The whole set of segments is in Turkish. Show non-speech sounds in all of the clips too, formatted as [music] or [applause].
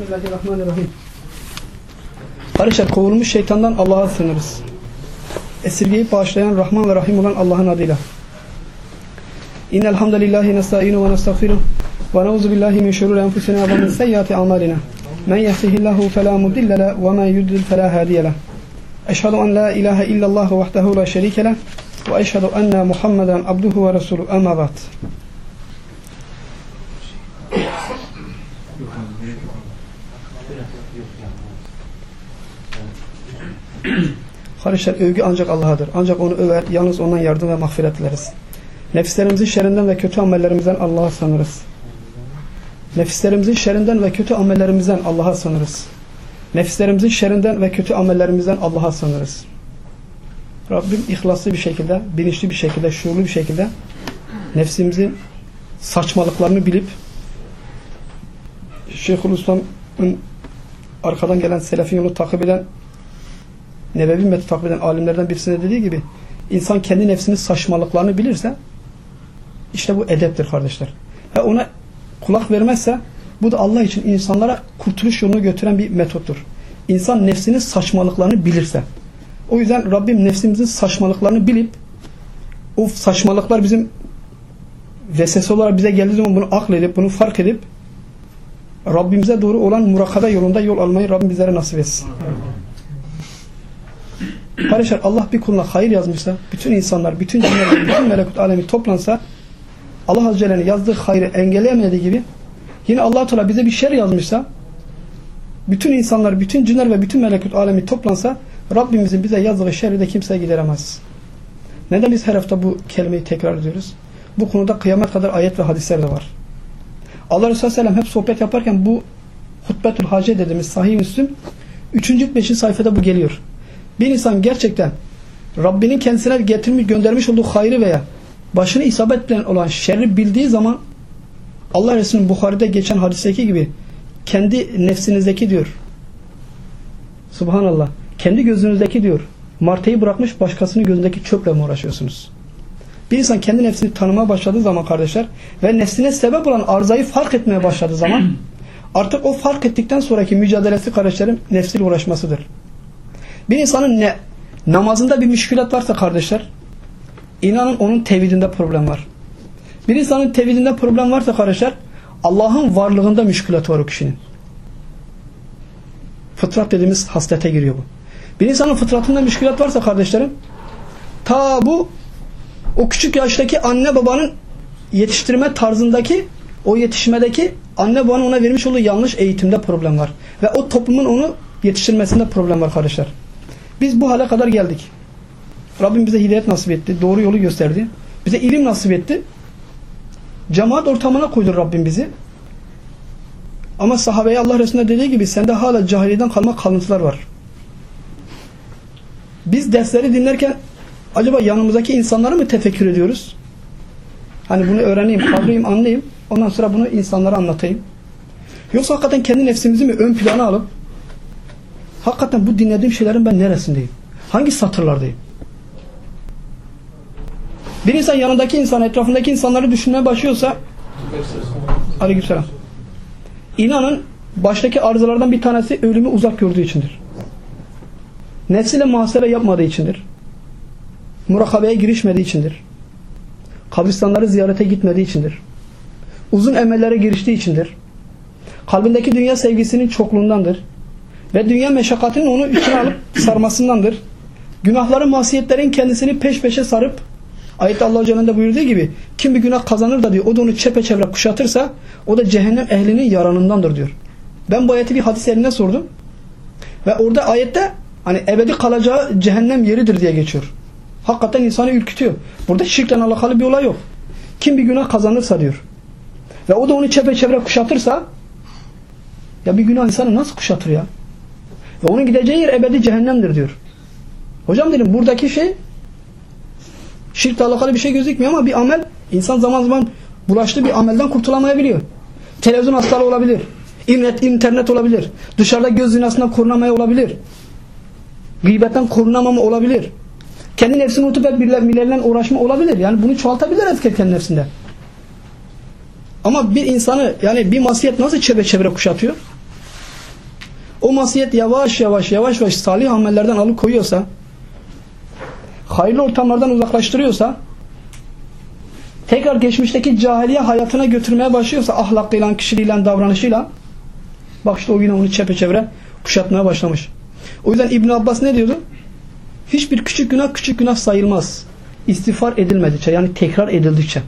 Bismillahirrahmanirrahim. Kardeşler kovulmuş şeytandan Allah'a sığınırız. Esirgeyip bağışlayan Rahman ve Rahim olan Allah'ın adıyla. İnnel hamdelellahi nesta'inu ve nestağfiruh ve na'udzu billahi min şururi enfusina ve min seyyiati amalina. Men yehdihillahu fela mudille le ve men yudlil fela hadiye le. Eşhedü en la ilahe illallah vahdehu la şerike le ve eşhedü enne Muhammeden abduhu ve resuluhu. Amma ba'd. Kardeşler övgü ancak Allah'adır. Ancak onu över, yalnız ondan yardım ve mağfiret dileriz. Nefislerimizin şerrinden ve kötü amellerimizden Allah'a sığınırız. Nefislerimizin şerrinden ve kötü amellerimizden Allah'a sığınırız. Nefislerimizin şerrinden ve kötü amellerimizden Allah'a sığınırız. Rabbim ihlaslı bir şekilde, bilinçli bir şekilde, şuurlu bir şekilde nefsimizin saçmalıklarını bilip Şeyhülislam'ın arkadan gelen selefin yolu takip eden Nebevi metodu takip eden alimlerden birisine dediği gibi insan kendi nefsinin saçmalıklarını bilirse işte bu edeptir kardeşler. Ve ona kulak vermezse bu da Allah için insanlara kurtuluş yolunu götüren bir metottur. İnsan nefsinin saçmalıklarını bilirse. O yüzden Rabbim nefsimizin saçmalıklarını bilip o saçmalıklar bizim vesvese olarak bize geldiği zaman bunu akledip, bunu fark edip Rabbimize doğru olan murakada yolunda yol almayı Rabbim bizlere nasip etsin. Kardeşler Allah bir kuluna hayır yazmışsa, bütün insanlar, bütün cinler, bütün melekut alemi toplansa Allah Azze Celle'nin yazdığı hayrı engelleyemediği gibi yine allah Teala bize bir şer yazmışsa bütün insanlar, bütün cinler ve bütün melekut alemi toplansa Rabbimizin bize yazdığı şerri de kimse gideremez. Neden biz her hafta bu kelimeyi tekrar ediyoruz? Bu konuda kıyamet kadar ayet ve hadisler de var. Allah Resulü Sellem hep sohbet yaparken bu hutbetül hace dediğimiz sahih Müslüm 3. 5. sayfada bu geliyor. Bir insan gerçekten Rabbinin kendisine getirmiş, göndermiş olduğu hayrı veya başını isabet eden olan şerri bildiği zaman Allah Resulü'nün Bukhari'de geçen hadisteki gibi kendi nefsinizdeki diyor. Subhanallah. Kendi gözünüzdeki diyor. Martayı bırakmış başkasının gözündeki çöple mi uğraşıyorsunuz? Bir insan kendi nefsini tanımaya başladığı zaman kardeşler ve nefsine sebep olan arzayı fark etmeye başladığı zaman artık o fark ettikten sonraki mücadelesi kardeşlerim nefsiyle uğraşmasıdır. Bir insanın ne, namazında bir müşkülat varsa kardeşler inanın onun tevhidinde problem var. Bir insanın tevhidinde problem varsa kardeşler Allah'ın varlığında müşkülat var o kişinin. Fıtrat dediğimiz haslete giriyor bu. Bir insanın fıtratında müşkülat varsa kardeşlerim ta bu o küçük yaştaki anne babanın yetiştirme tarzındaki o yetişmedeki anne babanın ona vermiş olduğu yanlış eğitimde problem var. Ve o toplumun onu yetiştirmesinde problem var kardeşler. Biz bu hale kadar geldik. Rabbim bize hidayet nasip etti. Doğru yolu gösterdi. Bize ilim nasip etti. Cemaat ortamına koydu Rabbim bizi. Ama sahabeye Allah Resulü'ne dediği gibi sende hala cahiliyeden kalma kalıntılar var. Biz dersleri dinlerken acaba yanımızdaki insanları mı tefekkür ediyoruz? Hani bunu öğreneyim, kavrayayım, anlayayım. Ondan sonra bunu insanlara anlatayım. Yoksa hakikaten kendi nefsimizi mi ön plana alıp hakikaten bu dinlediğim şeylerin ben neresindeyim? Hangi satırlardayım? Bir insan yanındaki insan, etrafındaki insanları düşünmeye başlıyorsa Aleykümselam. İnanın baştaki arızalardan bir tanesi ölümü uzak gördüğü içindir. Nefsiyle muhasebe yapmadığı içindir. Murakabeye girişmediği içindir. Kabristanları ziyarete gitmediği içindir. Uzun emellere giriştiği içindir. Kalbindeki dünya sevgisinin çokluğundandır. Ve dünya meşakkatinin onu içine alıp [coughs] sarmasındandır. Günahların, masiyetlerin kendisini peş peşe sarıp ayette Allah Celle'nin buyurduğu gibi kim bir günah kazanır da diyor o da onu çepeçevre kuşatırsa o da cehennem ehlinin yaranındandır diyor. Ben bu ayeti bir hadis yerine sordum. Ve orada ayette hani ebedi kalacağı cehennem yeridir diye geçiyor. Hakikaten insanı ürkütüyor. Burada şirkle alakalı bir olay yok. Kim bir günah kazanırsa diyor. Ve o da onu çepeçevre kuşatırsa ya bir günah insanı nasıl kuşatır ya? Ve onun gideceği yer ebedi cehennemdir diyor. Hocam dedim buradaki şey şirkle alakalı bir şey gözükmüyor ama bir amel insan zaman zaman bulaştığı bir amelden kurtulamayabiliyor. Televizyon hastalığı olabilir. İnternet, internet olabilir. Dışarıda göz zinasından korunamaya olabilir. Gıybetten korunamama olabilir. Kendi nefsini unutup hep birileriyle uğraşma olabilir. Yani bunu çoğaltabilir herkes kendi nefsinde. Ama bir insanı yani bir masiyet nasıl çevre çevre kuşatıyor? O masiyet yavaş yavaş yavaş yavaş salih amellerden alıkoyuyorsa hayırlı ortamlardan uzaklaştırıyorsa tekrar geçmişteki cahiliye hayatına götürmeye başlıyorsa ahlakıyla, kişiliğiyle, davranışıyla bak işte o yine onu çepeçevre kuşatmaya başlamış. O yüzden İbn Abbas ne diyordu? Hiçbir küçük günah küçük günah sayılmaz. İstiğfar edilmedikçe yani tekrar edildikçe.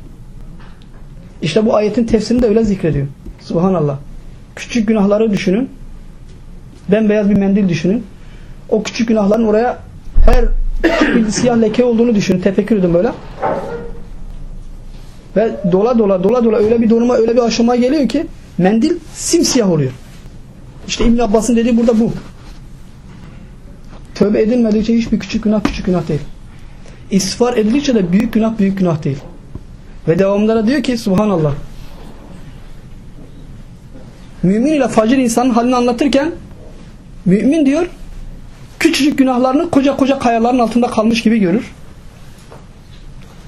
İşte bu ayetin tefsirini de öyle zikrediyor. Subhanallah. Küçük günahları düşünün. Bembeyaz bir mendil düşünün. O küçük günahların oraya her [coughs] bir siyah leke olduğunu düşünün. Tefekkür edin böyle. Ve dola dola dola dola öyle bir duruma öyle bir aşamaya geliyor ki mendil simsiyah oluyor. İşte İbn Abbas'ın dediği burada bu. Tövbe edilmedikçe hiçbir küçük günah küçük günah değil. İstifar edildikçe de büyük günah büyük günah değil. Ve devamında da diyor ki Subhanallah. Mümin ile facir insanın halini anlatırken mümin diyor küçücük günahlarını koca koca kayaların altında kalmış gibi görür.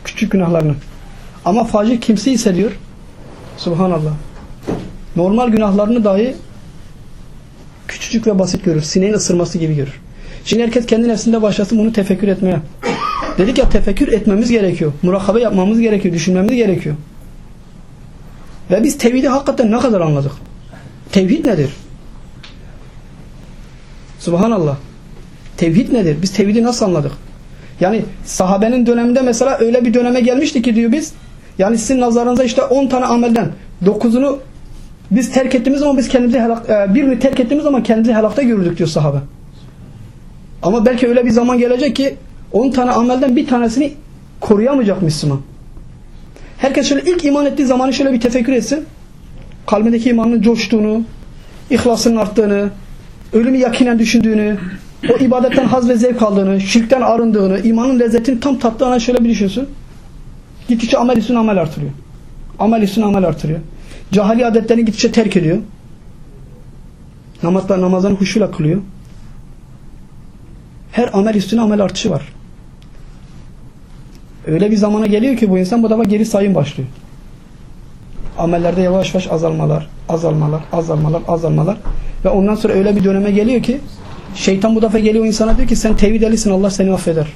Küçük günahlarını. Ama facir kimse ise diyor Subhanallah. Normal günahlarını dahi küçücük ve basit görür. Sineğin ısırması gibi görür. Şimdi herkes kendi nefsinde başlasın bunu tefekkür etmeye. Dedik ya tefekkür etmemiz gerekiyor. Murakabe yapmamız gerekiyor. Düşünmemiz gerekiyor. Ve biz tevhidi hakikaten ne kadar anladık? Tevhid nedir? Subhanallah. Tevhid nedir? Biz tevhidi nasıl anladık? Yani sahabenin döneminde mesela öyle bir döneme gelmişti ki diyor biz. Yani sizin nazarınıza işte 10 tane amelden 9'unu biz terk ettiğimiz zaman biz kendimizi helak, e, birini terk ettiğimiz zaman kendimizi helakta görürdük diyor sahabe. Ama belki öyle bir zaman gelecek ki 10 tane amelden bir tanesini koruyamayacak Müslüman. Herkes şöyle ilk iman ettiği zamanı şöyle bir tefekkür etsin. Kalbindeki imanın coştuğunu, ihlasının arttığını, ölümü yakinen düşündüğünü, o ibadetten haz ve zevk aldığını, şirkten arındığını, imanın lezzetini tam tattığını şöyle bir düşünsün. Gittikçe amel üstüne amel artırıyor. Amel üstüne amel artırıyor. Cahili adetlerini gittikçe terk ediyor. Namazlar namazlarını huşuyla kılıyor. Her amel üstüne amel artışı var. Öyle bir zamana geliyor ki bu insan bu defa geri sayım başlıyor. Amellerde yavaş yavaş azalmalar, azalmalar, azalmalar, azalmalar. Ve ondan sonra öyle bir döneme geliyor ki şeytan bu defa geliyor insana diyor ki sen tevhid elisin Allah seni affeder.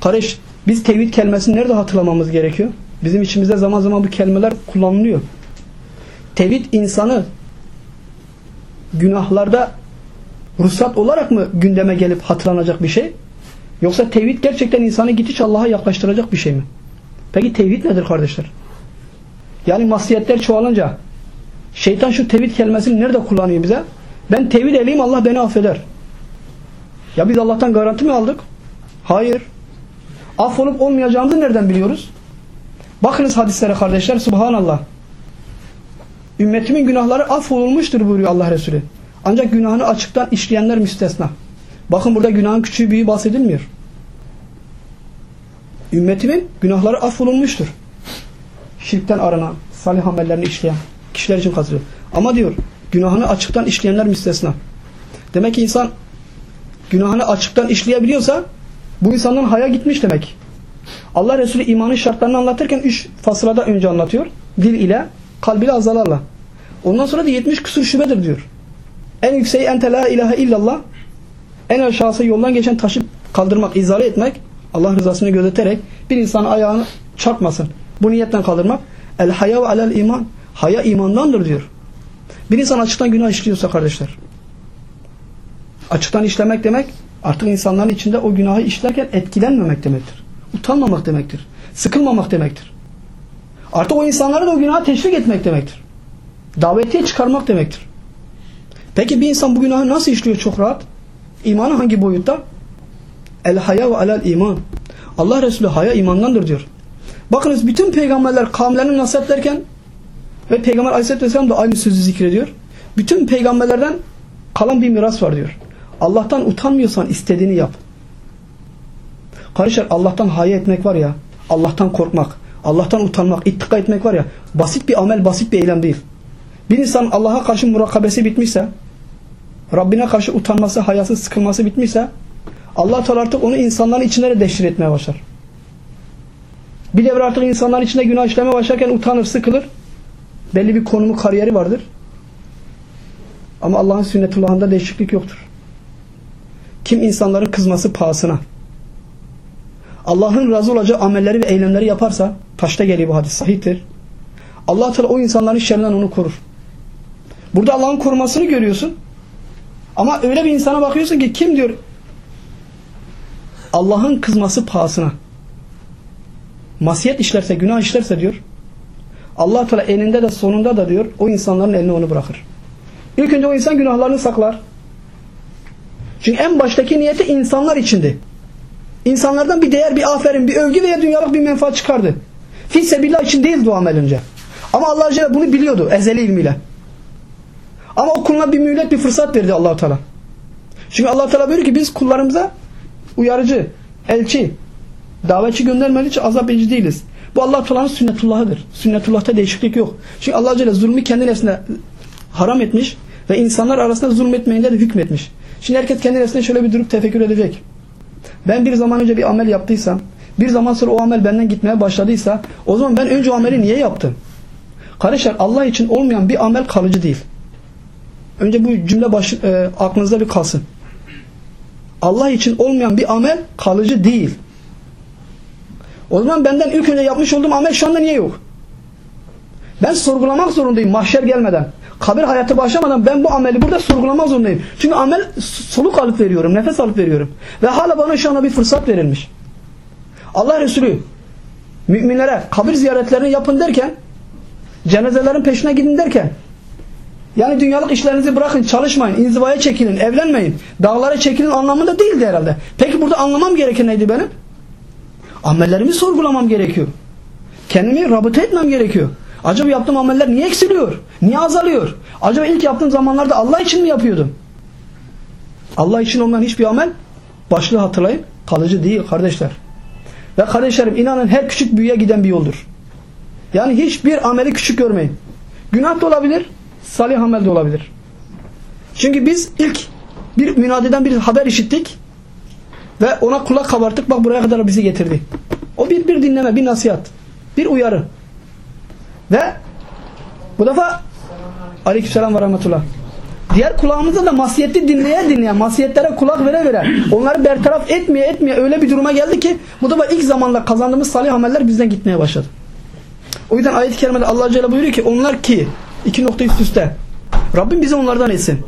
Kardeş biz tevhid kelimesini nerede hatırlamamız gerekiyor? Bizim içimizde zaman zaman bu kelimeler kullanılıyor. Tevhid insanı günahlarda ruhsat olarak mı gündeme gelip hatırlanacak bir şey? Yoksa tevhid gerçekten insanı gitiş Allah'a yaklaştıracak bir şey mi? Peki tevhid nedir kardeşler? Yani masiyetler çoğalınca şeytan şu tevhid kelimesini nerede kullanıyor bize? Ben tevhid eleyim Allah beni affeder. Ya biz Allah'tan garanti mi aldık? Hayır. Affolup olmayacağımızı nereden biliyoruz? Bakınız hadislere kardeşler subhanallah. Ümmetimin günahları affolunmuştur buyuruyor Allah Resulü. Ancak günahını açıktan işleyenler müstesna. Bakın burada günahın küçüğü büyüğü bahsedilmiyor. Ümmetimin günahları affolunmuştur. Şirkten aranan, salih amellerini işleyen kişiler için kazıyor. Ama diyor günahını açıktan işleyenler müstesna. Demek ki insan günahını açıktan işleyebiliyorsa bu insandan haya gitmiş demek. Allah Resulü imanın şartlarını anlatırken üç fasılada önce anlatıyor. Dil ile, kalb ile, azalarla. Ondan sonra da 70 küsur şubedir diyor. En yükseği ente la ilahe illallah. En aşağısı yoldan geçen taşı kaldırmak, izale etmek. Allah rızasını gözeterek bir insanın ayağını çarpmasın. Bu niyetten kaldırmak. El haya ve alel iman. Haya imandandır diyor. Bir insan açıktan günah işliyorsa kardeşler. Açıktan işlemek demek artık insanların içinde o günahı işlerken etkilenmemek demektir. Utanmamak demektir. Sıkılmamak demektir. Artık o insanları da o günaha teşvik etmek demektir. Davetiye çıkarmak demektir. Peki bir insan bu günahı nasıl işliyor çok rahat? İmanı hangi boyutta? El haya ve alel iman. Allah Resulü haya imandandır diyor. Bakınız bütün peygamberler kavimlerini nasihat ederken ve Peygamber Aleyhisselatü Vesselam da aynı sözü zikrediyor. Bütün peygamberlerden kalan bir miras var diyor. Allah'tan utanmıyorsan istediğini yap. Kardeşler Allah'tan haya etmek var ya, Allah'tan korkmak, Allah'tan utanmak, ittika etmek var ya, basit bir amel, basit bir eylem değil. Bir insan Allah'a karşı murakabesi bitmişse, Rabbine karşı utanması, hayası, sıkılması bitmişse, Allah Teala artık onu insanların içine de deşir etmeye başlar. Bir devre artık insanların içinde günah işlemeye başlarken utanır, sıkılır. Belli bir konumu, kariyeri vardır. Ama Allah'ın sünnetullahında değişiklik yoktur. Kim insanların kızması pahasına Allah'ın razı olacağı amelleri ve eylemleri yaparsa taşta geliyor bu hadis sahiptir. Allah Teala o insanların şerrinden onu korur. Burada Allah'ın korumasını görüyorsun. Ama öyle bir insana bakıyorsun ki kim diyor Allah'ın kızması pahasına masiyet işlerse, günah işlerse diyor Allah Teala eninde de sonunda da diyor o insanların eline onu bırakır. İlk önce o insan günahlarını saklar. Çünkü en baştaki niyeti insanlar içindi. İnsanlardan bir değer, bir aferin, bir övgü veya dünyalık bir menfaat çıkardı. Fissebillah için değil dua amel önce. Ama Allah Celle bunu biliyordu ezeli ilmiyle. Ama o kuluna bir mühlet, bir fırsat verdi allah Teala. Çünkü allah Teala buyuruyor ki biz kullarımıza uyarıcı, elçi, davetçi göndermediği azap edici değiliz. Bu allah Teala'nın sünnetullahıdır. Sünnetullah'ta değişiklik yok. Çünkü allah Celle zulmü kendi nefsine haram etmiş ve insanlar arasında zulmetmeyince de hükmetmiş. Şimdi herkes kendi nefsine şöyle bir durup tefekkür edecek. Ben bir zaman önce bir amel yaptıysam, bir zaman sonra o amel benden gitmeye başladıysa, o zaman ben önce o ameli niye yaptım? Kardeşler Allah için olmayan bir amel kalıcı değil. Önce bu cümle baş, e, aklınızda bir kalsın. Allah için olmayan bir amel kalıcı değil. O zaman benden ilk önce yapmış olduğum amel şu anda niye yok? Ben sorgulamak zorundayım mahşer gelmeden. Kabir hayatı başlamadan ben bu ameli burada sorgulamak zorundayım. Çünkü amel soluk alıp veriyorum, nefes alıp veriyorum. Ve hala bana şu anda bir fırsat verilmiş. Allah Resulü müminlere kabir ziyaretlerini yapın derken cenazelerin peşine gidin derken yani dünyalık işlerinizi bırakın, çalışmayın, inzivaya çekilin, evlenmeyin, dağlara çekilin anlamında değildi herhalde. Peki burada anlamam gereken neydi benim? Amellerimi sorgulamam gerekiyor. Kendimi rabıta etmem gerekiyor. Acaba yaptığım ameller niye eksiliyor? Niye azalıyor? Acaba ilk yaptığım zamanlarda Allah için mi yapıyordum? Allah için olmayan hiçbir amel başlığı hatırlayın kalıcı değil kardeşler. Ve kardeşlerim inanın her küçük büyüye giden bir yoldur. Yani hiçbir ameli küçük görmeyin. Günah da olabilir, salih amel de olabilir. Çünkü biz ilk bir münadiden bir haber işittik ve ona kulak kabarttık bak buraya kadar bizi getirdi. O bir, bir dinleme, bir nasihat, bir uyarı. Ve bu defa aleykümselam ve rahmetullah. Diğer kulağımızda da masiyetli dinleye dinleye, masiyetlere kulak vere vere, onları bertaraf etmeye etmeye öyle bir duruma geldi ki bu defa ilk zamanla kazandığımız salih ameller bizden gitmeye başladı. O yüzden ayet-i kerimede Allah Celle buyuruyor ki onlar ki iki nokta üst üste. Rabbim bizi onlardan etsin.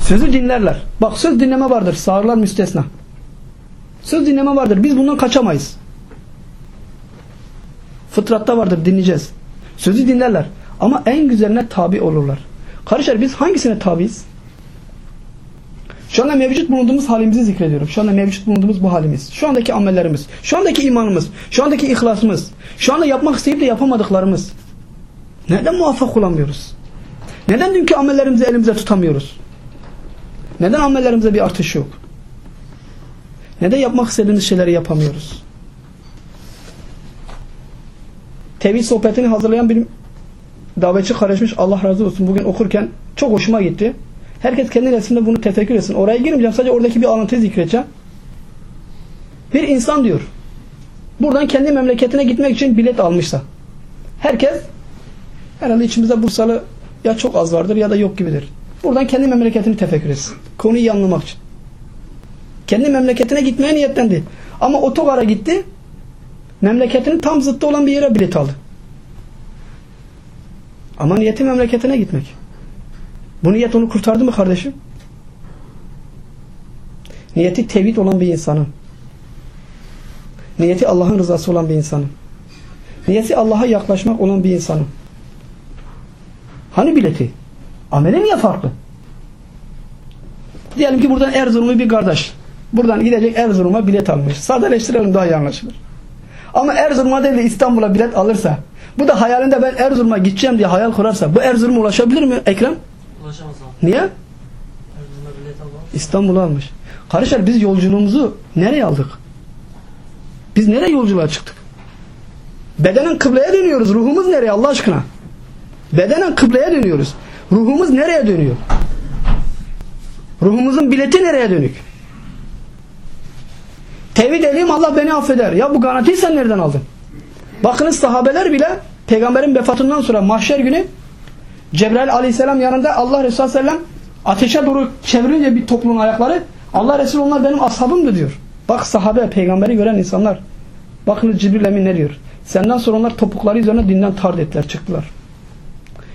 Sözü dinlerler. Bak söz dinleme vardır. Sağırlar müstesna. Söz dinleme vardır. Biz bundan kaçamayız. Fıtratta vardır. Dinleyeceğiz. Sözü dinlerler. Ama en güzeline tabi olurlar. Kardeşler biz hangisine tabiiz? Şu anda mevcut bulunduğumuz halimizi zikrediyorum. Şu anda mevcut bulunduğumuz bu halimiz. Şu andaki amellerimiz. Şu andaki imanımız. Şu andaki ihlasımız. Şu anda yapmak isteyip de yapamadıklarımız. Neden muvaffak olamıyoruz? Neden dünkü amellerimizi elimize tutamıyoruz? Neden amellerimize bir artış yok? Neden yapmak istediğimiz şeyleri yapamıyoruz? Tevhid sohbetini hazırlayan bir davetçi kardeşmiş Allah razı olsun bugün okurken çok hoşuma gitti. Herkes kendi nefsinde bunu tefekkür etsin. Oraya girmeyeceğim. Sadece oradaki bir alıntıyı zikredeceğim. Bir insan diyor. Buradan kendi memleketine gitmek için bilet almışsa. Herkes herhalde içimizde Bursalı ya çok az vardır ya da yok gibidir. Buradan kendi memleketini tefekkür etsin. Konuyu anlamak için. Kendi memleketine gitmeye niyetlendi. Ama otogara gitti. Memleketinin tam zıttı olan bir yere bilet aldı. Ama niyeti memleketine gitmek. Bu niyet onu kurtardı mı kardeşim? Niyeti tevhid olan bir insanın. Niyeti Allah'ın rızası olan bir insanın. Niyeti Allah'a yaklaşmak olan bir insanın. Hani bileti? Ameli niye farklı? Diyelim ki buradan Erzurum'u bir kardeş. Buradan gidecek Erzurum'a bilet almış. Sadeleştirelim daha iyi anlaşılır. Ama Erzurum'a değil de İstanbul'a bilet alırsa bu da hayalinde ben Erzurum'a gideceğim diye hayal kurarsa bu Erzurum'a ulaşabilir mi Ekrem? Ulaşamaz abi. Niye? Erzurum'a bilet alamaz. İstanbul'a almış. Kardeşler biz yolculuğumuzu nereye aldık? Biz nereye yolculuğa çıktık? Bedenen kıbleye dönüyoruz. Ruhumuz nereye Allah aşkına? Bedenen kıbleye dönüyoruz. Ruhumuz nereye dönüyor? Ruhumuzun bileti nereye dönük? Tevhid edeyim Allah beni affeder. Ya bu garantiyi sen nereden aldın? Bakınız sahabeler bile peygamberin vefatından sonra mahşer günü Cebrail aleyhisselam yanında Allah Resulü sellem Ateşe doğru çevirince bir toplumun ayakları Allah Resulü onlar benim ashabımdı diyor. Bak sahabe peygamberi gören insanlar. Bakın Cibril Emin ne diyor. Senden sonra onlar topukları üzerine dinden tard ettiler çıktılar.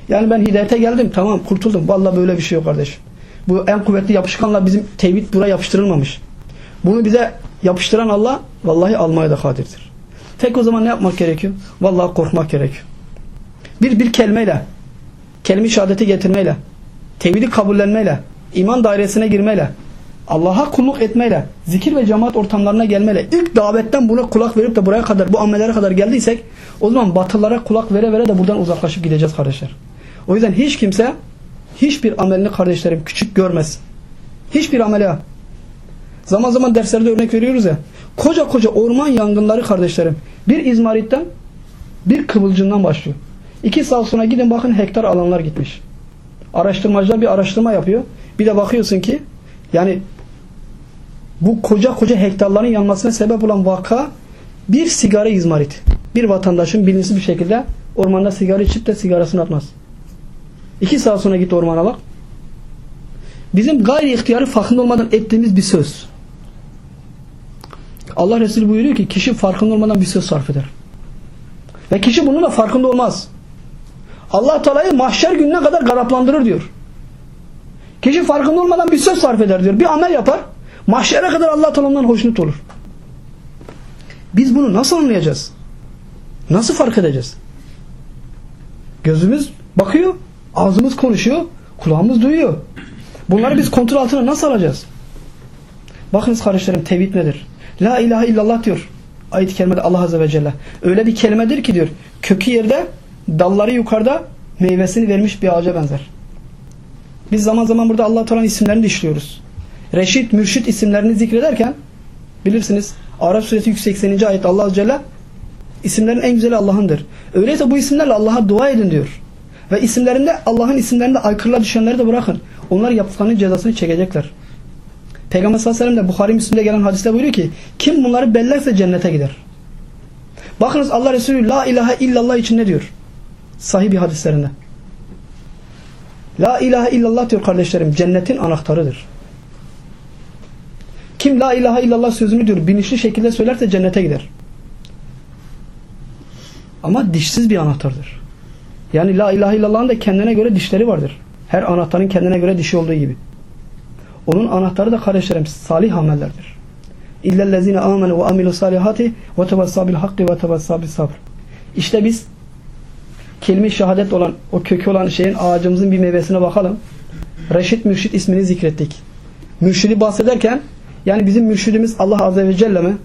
Yani ben hidayete geldim tamam kurtuldum. Vallahi böyle bir şey yok kardeşim. Bu en kuvvetli yapışkanla bizim tevhid buraya yapıştırılmamış. Bunu bize yapıştıran Allah vallahi almaya da kadirdir. Tek o zaman ne yapmak gerekiyor? Vallahi korkmak gerekiyor. Bir bir kelimeyle, kelime-i şehadeti getirmeyle, tevhidi kabullenmeyle, iman dairesine girmeyle, Allah'a kulluk etmeyle, zikir ve cemaat ortamlarına gelmeyle, ilk davetten buna kulak verip de buraya kadar, bu amellere kadar geldiysek, o zaman batıllara kulak vere vere de buradan uzaklaşıp gideceğiz kardeşler. O yüzden hiç kimse, hiçbir amelini kardeşlerim küçük görmesin. Hiçbir ameli ha. Zaman zaman derslerde örnek veriyoruz ya. Koca koca orman yangınları kardeşlerim. Bir izmaritten, bir kıvılcından başlıyor. İki saat sonra gidin bakın hektar alanlar gitmiş. Araştırmacılar bir araştırma yapıyor. Bir de bakıyorsun ki yani bu koca koca hektarların yanmasına sebep olan vaka bir sigara izmarit. Bir vatandaşın bilinçli bir şekilde ormanda sigara içip de sigarasını atmaz. İki saat sonra git ormana bak. Bizim gayri ihtiyarı farkında olmadan ettiğimiz bir söz. Allah Resulü buyuruyor ki kişi farkında olmadan bir söz sarf eder. Ve kişi bunun da farkında olmaz. Allah Teala'yı mahşer gününe kadar garaplandırır diyor. Kişi farkında olmadan bir söz sarf eder diyor. Bir amel yapar. Mahşere kadar Allah Teala'dan hoşnut olur. Biz bunu nasıl anlayacağız? Nasıl fark edeceğiz? Gözümüz bakıyor, ağzımız konuşuyor, kulağımız duyuyor. Bunları biz kontrol altına nasıl alacağız? Bakınız kardeşlerim tevhid nedir? La ilahe illallah diyor. Ayet-i kerimede Allah Azze ve Celle. Öyle bir kelimedir ki diyor. Kökü yerde, dalları yukarıda, meyvesini vermiş bir ağaca benzer. Biz zaman zaman burada Allah Teala'nın isimlerini işliyoruz. Reşit, mürşit isimlerini zikrederken bilirsiniz Arap suresi 180. ayet Allah Azze ve Celle isimlerin en güzeli Allah'ındır. Öyleyse bu isimlerle Allah'a dua edin diyor. Ve isimlerinde Allah'ın isimlerinde aykırıla düşenleri de bırakın. Onlar yaptıklarının cezasını çekecekler. Peygamber sallallahu aleyhi ve sellem de Bukhari Müslim'de gelen hadiste buyuruyor ki kim bunları bellerse cennete gider. Bakınız Allah Resulü la ilahe illallah için ne diyor? Sahih bir hadislerinde. La ilahe illallah diyor kardeşlerim cennetin anahtarıdır. Kim la ilahe illallah sözünü diyor bilinçli şekilde söylerse cennete gider. Ama dişsiz bir anahtardır. Yani la ilahe illallah'ın da kendine göre dişleri vardır. Her anahtarın kendine göre dişi olduğu gibi. Onun anahtarı da kardeşlerim salih amellerdir. İllellezine amenu ve amilu salihati ve tevassabil hakkı ve tevassabil sabr. İşte biz kelime şehadet olan o kökü olan şeyin ağacımızın bir meyvesine bakalım. Reşit Mürşit ismini zikrettik. Mürşidi bahsederken yani bizim mürşidimiz Allah Azze ve Celle mi?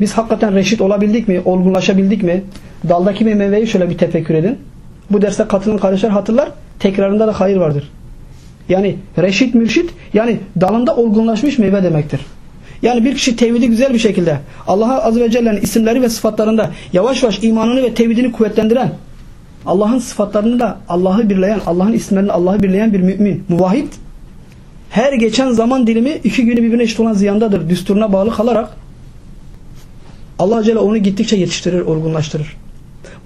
Biz hakikaten reşit olabildik mi? Olgunlaşabildik mi? Daldaki bir meyveyi şöyle bir tefekkür edin. Bu derste katılan kardeşler hatırlar. Tekrarında da hayır vardır. Yani reşit mürşit yani dalında olgunlaşmış meyve demektir. Yani bir kişi tevhidi güzel bir şekilde Allah'a Azze ve Celle'nin isimleri ve sıfatlarında yavaş yavaş imanını ve tevhidini kuvvetlendiren Allah'ın sıfatlarını da Allah'ı birleyen, Allah'ın isimlerini Allah'ı birleyen bir mümin, muvahhid her geçen zaman dilimi iki günü birbirine eşit olan ziyandadır. Düsturuna bağlı kalarak Allah Celle onu gittikçe yetiştirir, olgunlaştırır.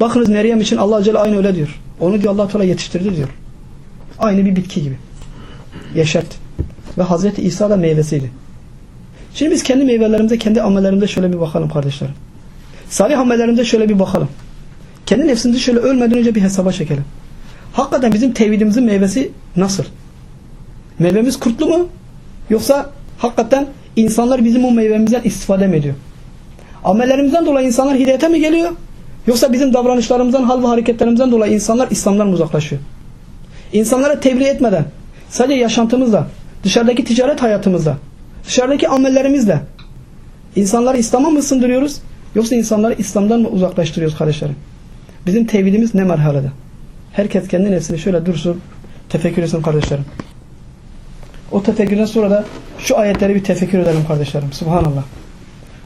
Bakınız Meryem için Allah Celle aynı öyle diyor. Onu diyor Allah Teala yetiştirdi diyor. Aynı bir bitki gibi. Yeşert. Ve Hazreti İsa da meyvesiydi. Şimdi biz kendi meyvelerimize, kendi amellerimize şöyle bir bakalım kardeşlerim. Salih amellerimize şöyle bir bakalım. Kendi nefsimizi şöyle ölmeden önce bir hesaba çekelim. Hakikaten bizim tevhidimizin meyvesi nasıl? Meyvemiz kurtlu mu? Yoksa hakikaten insanlar bizim o meyvemizden istifade mi ediyor? Amellerimizden dolayı insanlar hidayete mi geliyor? Yoksa bizim davranışlarımızdan, hal ve hareketlerimizden dolayı insanlar İslam'dan uzaklaşıyor? İnsanlara tebliğ etmeden, sadece yaşantımızla, dışarıdaki ticaret hayatımızla, dışarıdaki amellerimizle insanları İslam'a mı ısındırıyoruz? Yoksa insanları İslam'dan mı uzaklaştırıyoruz kardeşlerim? Bizim tevhidimiz ne merhalede? Herkes kendi nefsini şöyle dursun, tefekkür etsin kardeşlerim. O tefekkürden sonra da şu ayetleri bir tefekkür edelim kardeşlerim. Subhanallah.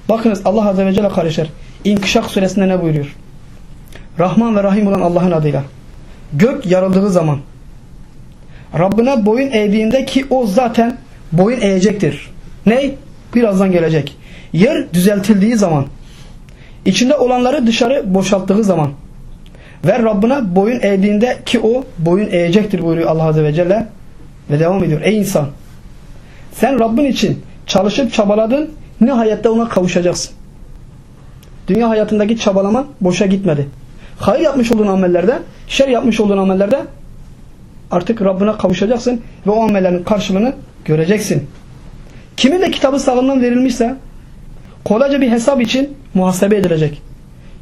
Bakınız Allah Azze ve Celle kardeşler İnkişak suresinde ne buyuruyor? Rahman ve Rahim olan Allah'ın adıyla. Gök yarıldığı zaman Rabbine boyun eğdiğinde ki o zaten boyun eğecektir. Ne? Birazdan gelecek. Yer düzeltildiği zaman içinde olanları dışarı boşalttığı zaman ve Rabbine boyun eğdiğinde ki o boyun eğecektir buyuruyor Allah Azze ve Celle. Ve devam ediyor. Ey insan sen Rabbin için çalışıp çabaladın nihayette ona kavuşacaksın. Dünya hayatındaki çabalaman boşa gitmedi. Hayır yapmış olduğun amellerde, şer yapmış olduğun amellerde artık Rabbine kavuşacaksın ve o amellerin karşılığını göreceksin. Kimin de kitabı sağından verilmişse kolayca bir hesap için muhasebe edilecek.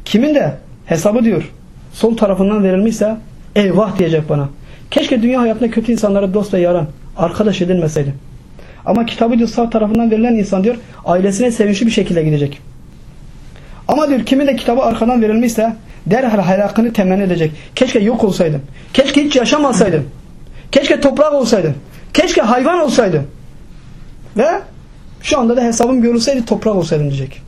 Kimin de hesabı diyor sol tarafından verilmişse eyvah diyecek bana. Keşke dünya hayatında kötü insanlara dost ve yaran, arkadaş edilmeseydim. Ama kitabı diyor sağ tarafından verilen insan diyor ailesine sevinçli bir şekilde gidecek. Ama diyor kimin de kitabı arkadan verilmişse derhal hayrakını temenni edecek. Keşke yok olsaydım. Keşke hiç yaşamasaydım. Keşke toprak olsaydım. Keşke hayvan olsaydım. Ve şu anda da hesabım görülseydi toprak olsaydım diyecek.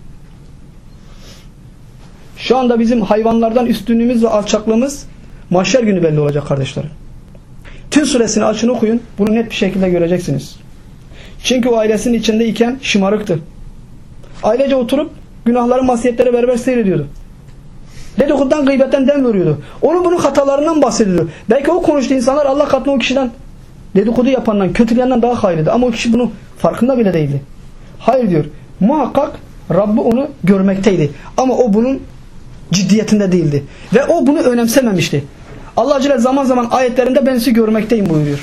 Şu anda bizim hayvanlardan üstünlüğümüz ve alçaklığımız mahşer günü belli olacak kardeşlerim. Tüm suresini açın okuyun. Bunu net bir şekilde göreceksiniz. Çünkü o ailesinin içinde iken şımarıktı. Ailece oturup günahları masiyetleri beraber seyrediyordu. Dedikodudan gıybetten dem veriyordu. Onun bunun hatalarından bahsediyordu. Belki o konuştuğu insanlar Allah katında o kişiden dedikodu yapandan, kötüleyenden daha hayırlıydı. Ama o kişi bunu farkında bile değildi. Hayır diyor. Muhakkak Rabbi onu görmekteydi. Ama o bunun ciddiyetinde değildi. Ve o bunu önemsememişti. Allah Celle zaman zaman ayetlerinde ben sizi görmekteyim buyuruyor.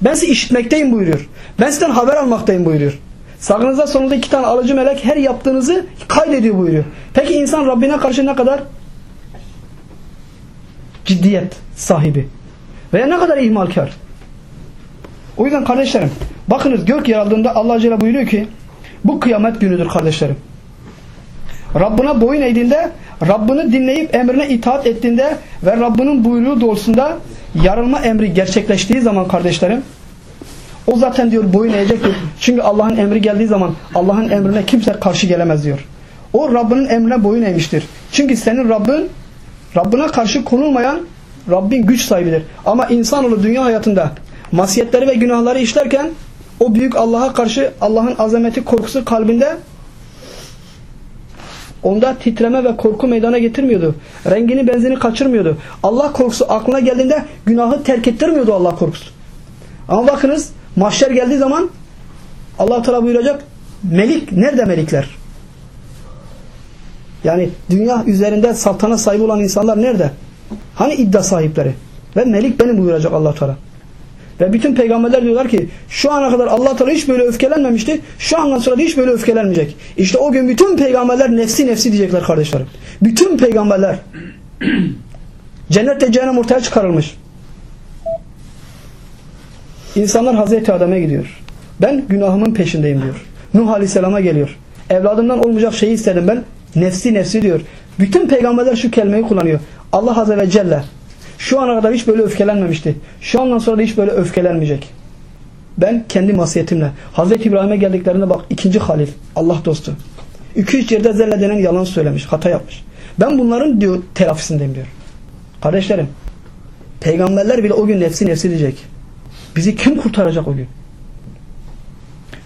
Ben sizi işitmekteyim buyuruyor. Ben sizden haber almaktayım buyuruyor. Sağınızda sonunda iki tane alıcı melek her yaptığınızı kaydediyor buyuruyor. Peki insan Rabbine karşı ne kadar ciddiyet sahibi veya ne kadar ihmalkar? O yüzden kardeşlerim bakınız gök yaraldığında Allah Celle buyuruyor ki bu kıyamet günüdür kardeşlerim. Rabbine boyun eğdiğinde, Rabbini dinleyip emrine itaat ettiğinde ve Rabbinin buyruğu doğrultusunda yarılma emri gerçekleştiği zaman kardeşlerim o zaten diyor boyun eğecektir. Çünkü Allah'ın emri geldiği zaman Allah'ın emrine kimse karşı gelemez diyor. O Rabbinin emrine boyun eğmiştir. Çünkü senin Rabbin Rabbine karşı konulmayan Rabbin güç sahibidir. Ama insanoğlu dünya hayatında masiyetleri ve günahları işlerken o büyük Allah'a karşı Allah'ın azameti korkusu kalbinde onda titreme ve korku meydana getirmiyordu. Rengini benzini kaçırmıyordu. Allah korkusu aklına geldiğinde günahı terk ettirmiyordu Allah korkusu. Ama bakınız mahşer geldiği zaman Allah Teala buyuracak melik nerede melikler? Yani dünya üzerinde saltana sahibi olan insanlar nerede? Hani iddia sahipleri? Ve melik benim buyuracak Allah Teala. Ve bütün peygamberler diyorlar ki şu ana kadar Allah Teala hiç böyle öfkelenmemişti. Şu andan sonra hiç böyle öfkelenmeyecek. İşte o gün bütün peygamberler nefsi nefsi diyecekler kardeşlerim. Bütün peygamberler [clears throat] cennette cehennem ortaya çıkarılmış. İnsanlar Hazreti Adem'e gidiyor. Ben günahımın peşindeyim diyor. Nuh Aleyhisselam'a geliyor. Evladımdan olmayacak şeyi istedim ben. Nefsi nefsi diyor. Bütün peygamberler şu kelimeyi kullanıyor. Allah Azze ve Celle şu ana kadar hiç böyle öfkelenmemişti. Şu andan sonra da hiç böyle öfkelenmeyecek. Ben kendi masiyetimle. Hazreti İbrahim'e geldiklerinde bak ikinci halil. Allah dostu. İki üç yerde zelle denen yalan söylemiş. Hata yapmış. Ben bunların diyor telafisindeyim diyor. Kardeşlerim. Peygamberler bile o gün nefsi nefsi diyecek. Bizi kim kurtaracak o gün?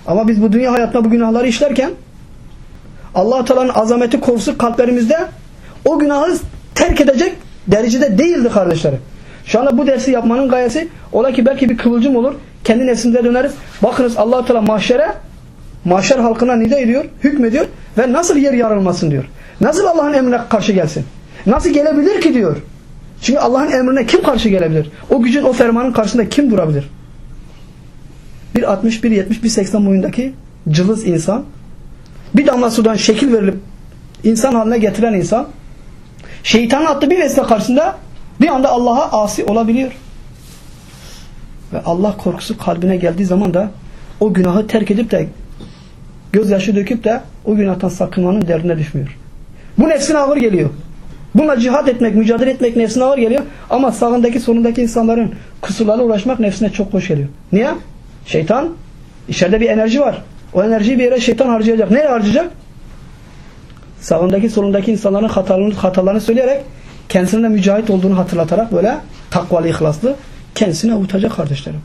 Ama biz bu dünya hayatında bu günahları işlerken allah Teala'nın azameti korkusu kalplerimizde o günahı terk edecek derecede değildi kardeşlerim. Şu anda bu dersi yapmanın gayesi ola ki belki bir kıvılcım olur. Kendi nefsimize döneriz. Bakınız allah Teala mahşere mahşer halkına nida ediyor, hükmediyor ve nasıl yer yarılmasın diyor. Nasıl Allah'ın emrine karşı gelsin? Nasıl gelebilir ki diyor. Çünkü Allah'ın emrine kim karşı gelebilir? O gücün, o fermanın karşısında kim durabilir? Bir 60, bir 70, bir 80 boyundaki cılız insan, bir damla sudan şekil verilip insan haline getiren insan, şeytanın attığı bir vesile karşısında bir anda Allah'a asi olabiliyor. Ve Allah korkusu kalbine geldiği zaman da o günahı terk edip de gözyaşı döküp de o günahtan sakınmanın derdine düşmüyor. Bu nefsine ağır geliyor. Bununla cihad etmek, mücadele etmek nefsine ağır geliyor. Ama sağındaki solundaki insanların kusurlarla uğraşmak nefsine çok hoş geliyor. Niye? Şeytan, içeride bir enerji var. O enerjiyi bir yere şeytan harcayacak. Nereye harcayacak? Sağındaki solundaki insanların hatalarını, hatalarını söyleyerek kendisine mücahit olduğunu hatırlatarak böyle takvalı, ihlaslı kendisine avutacak kardeşlerim.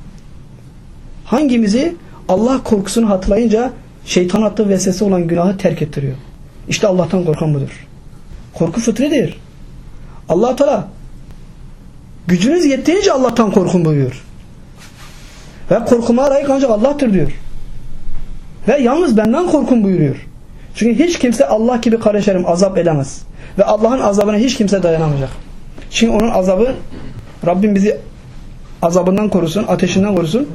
Hangimizi Allah korkusunu hatırlayınca şeytan attığı vesvese olan günahı terk ettiriyor. İşte Allah'tan korkan budur. Korku fıtridir. Allah Teala gücünüz yettiğince Allah'tan korkun buyuruyor. Ve korkuma layık ancak Allah'tır diyor. Ve yalnız benden korkun buyuruyor. Çünkü hiç kimse Allah gibi kardeşlerim azap edemez. Ve Allah'ın azabına hiç kimse dayanamayacak. Çünkü onun azabı Rabbim bizi azabından korusun, ateşinden korusun.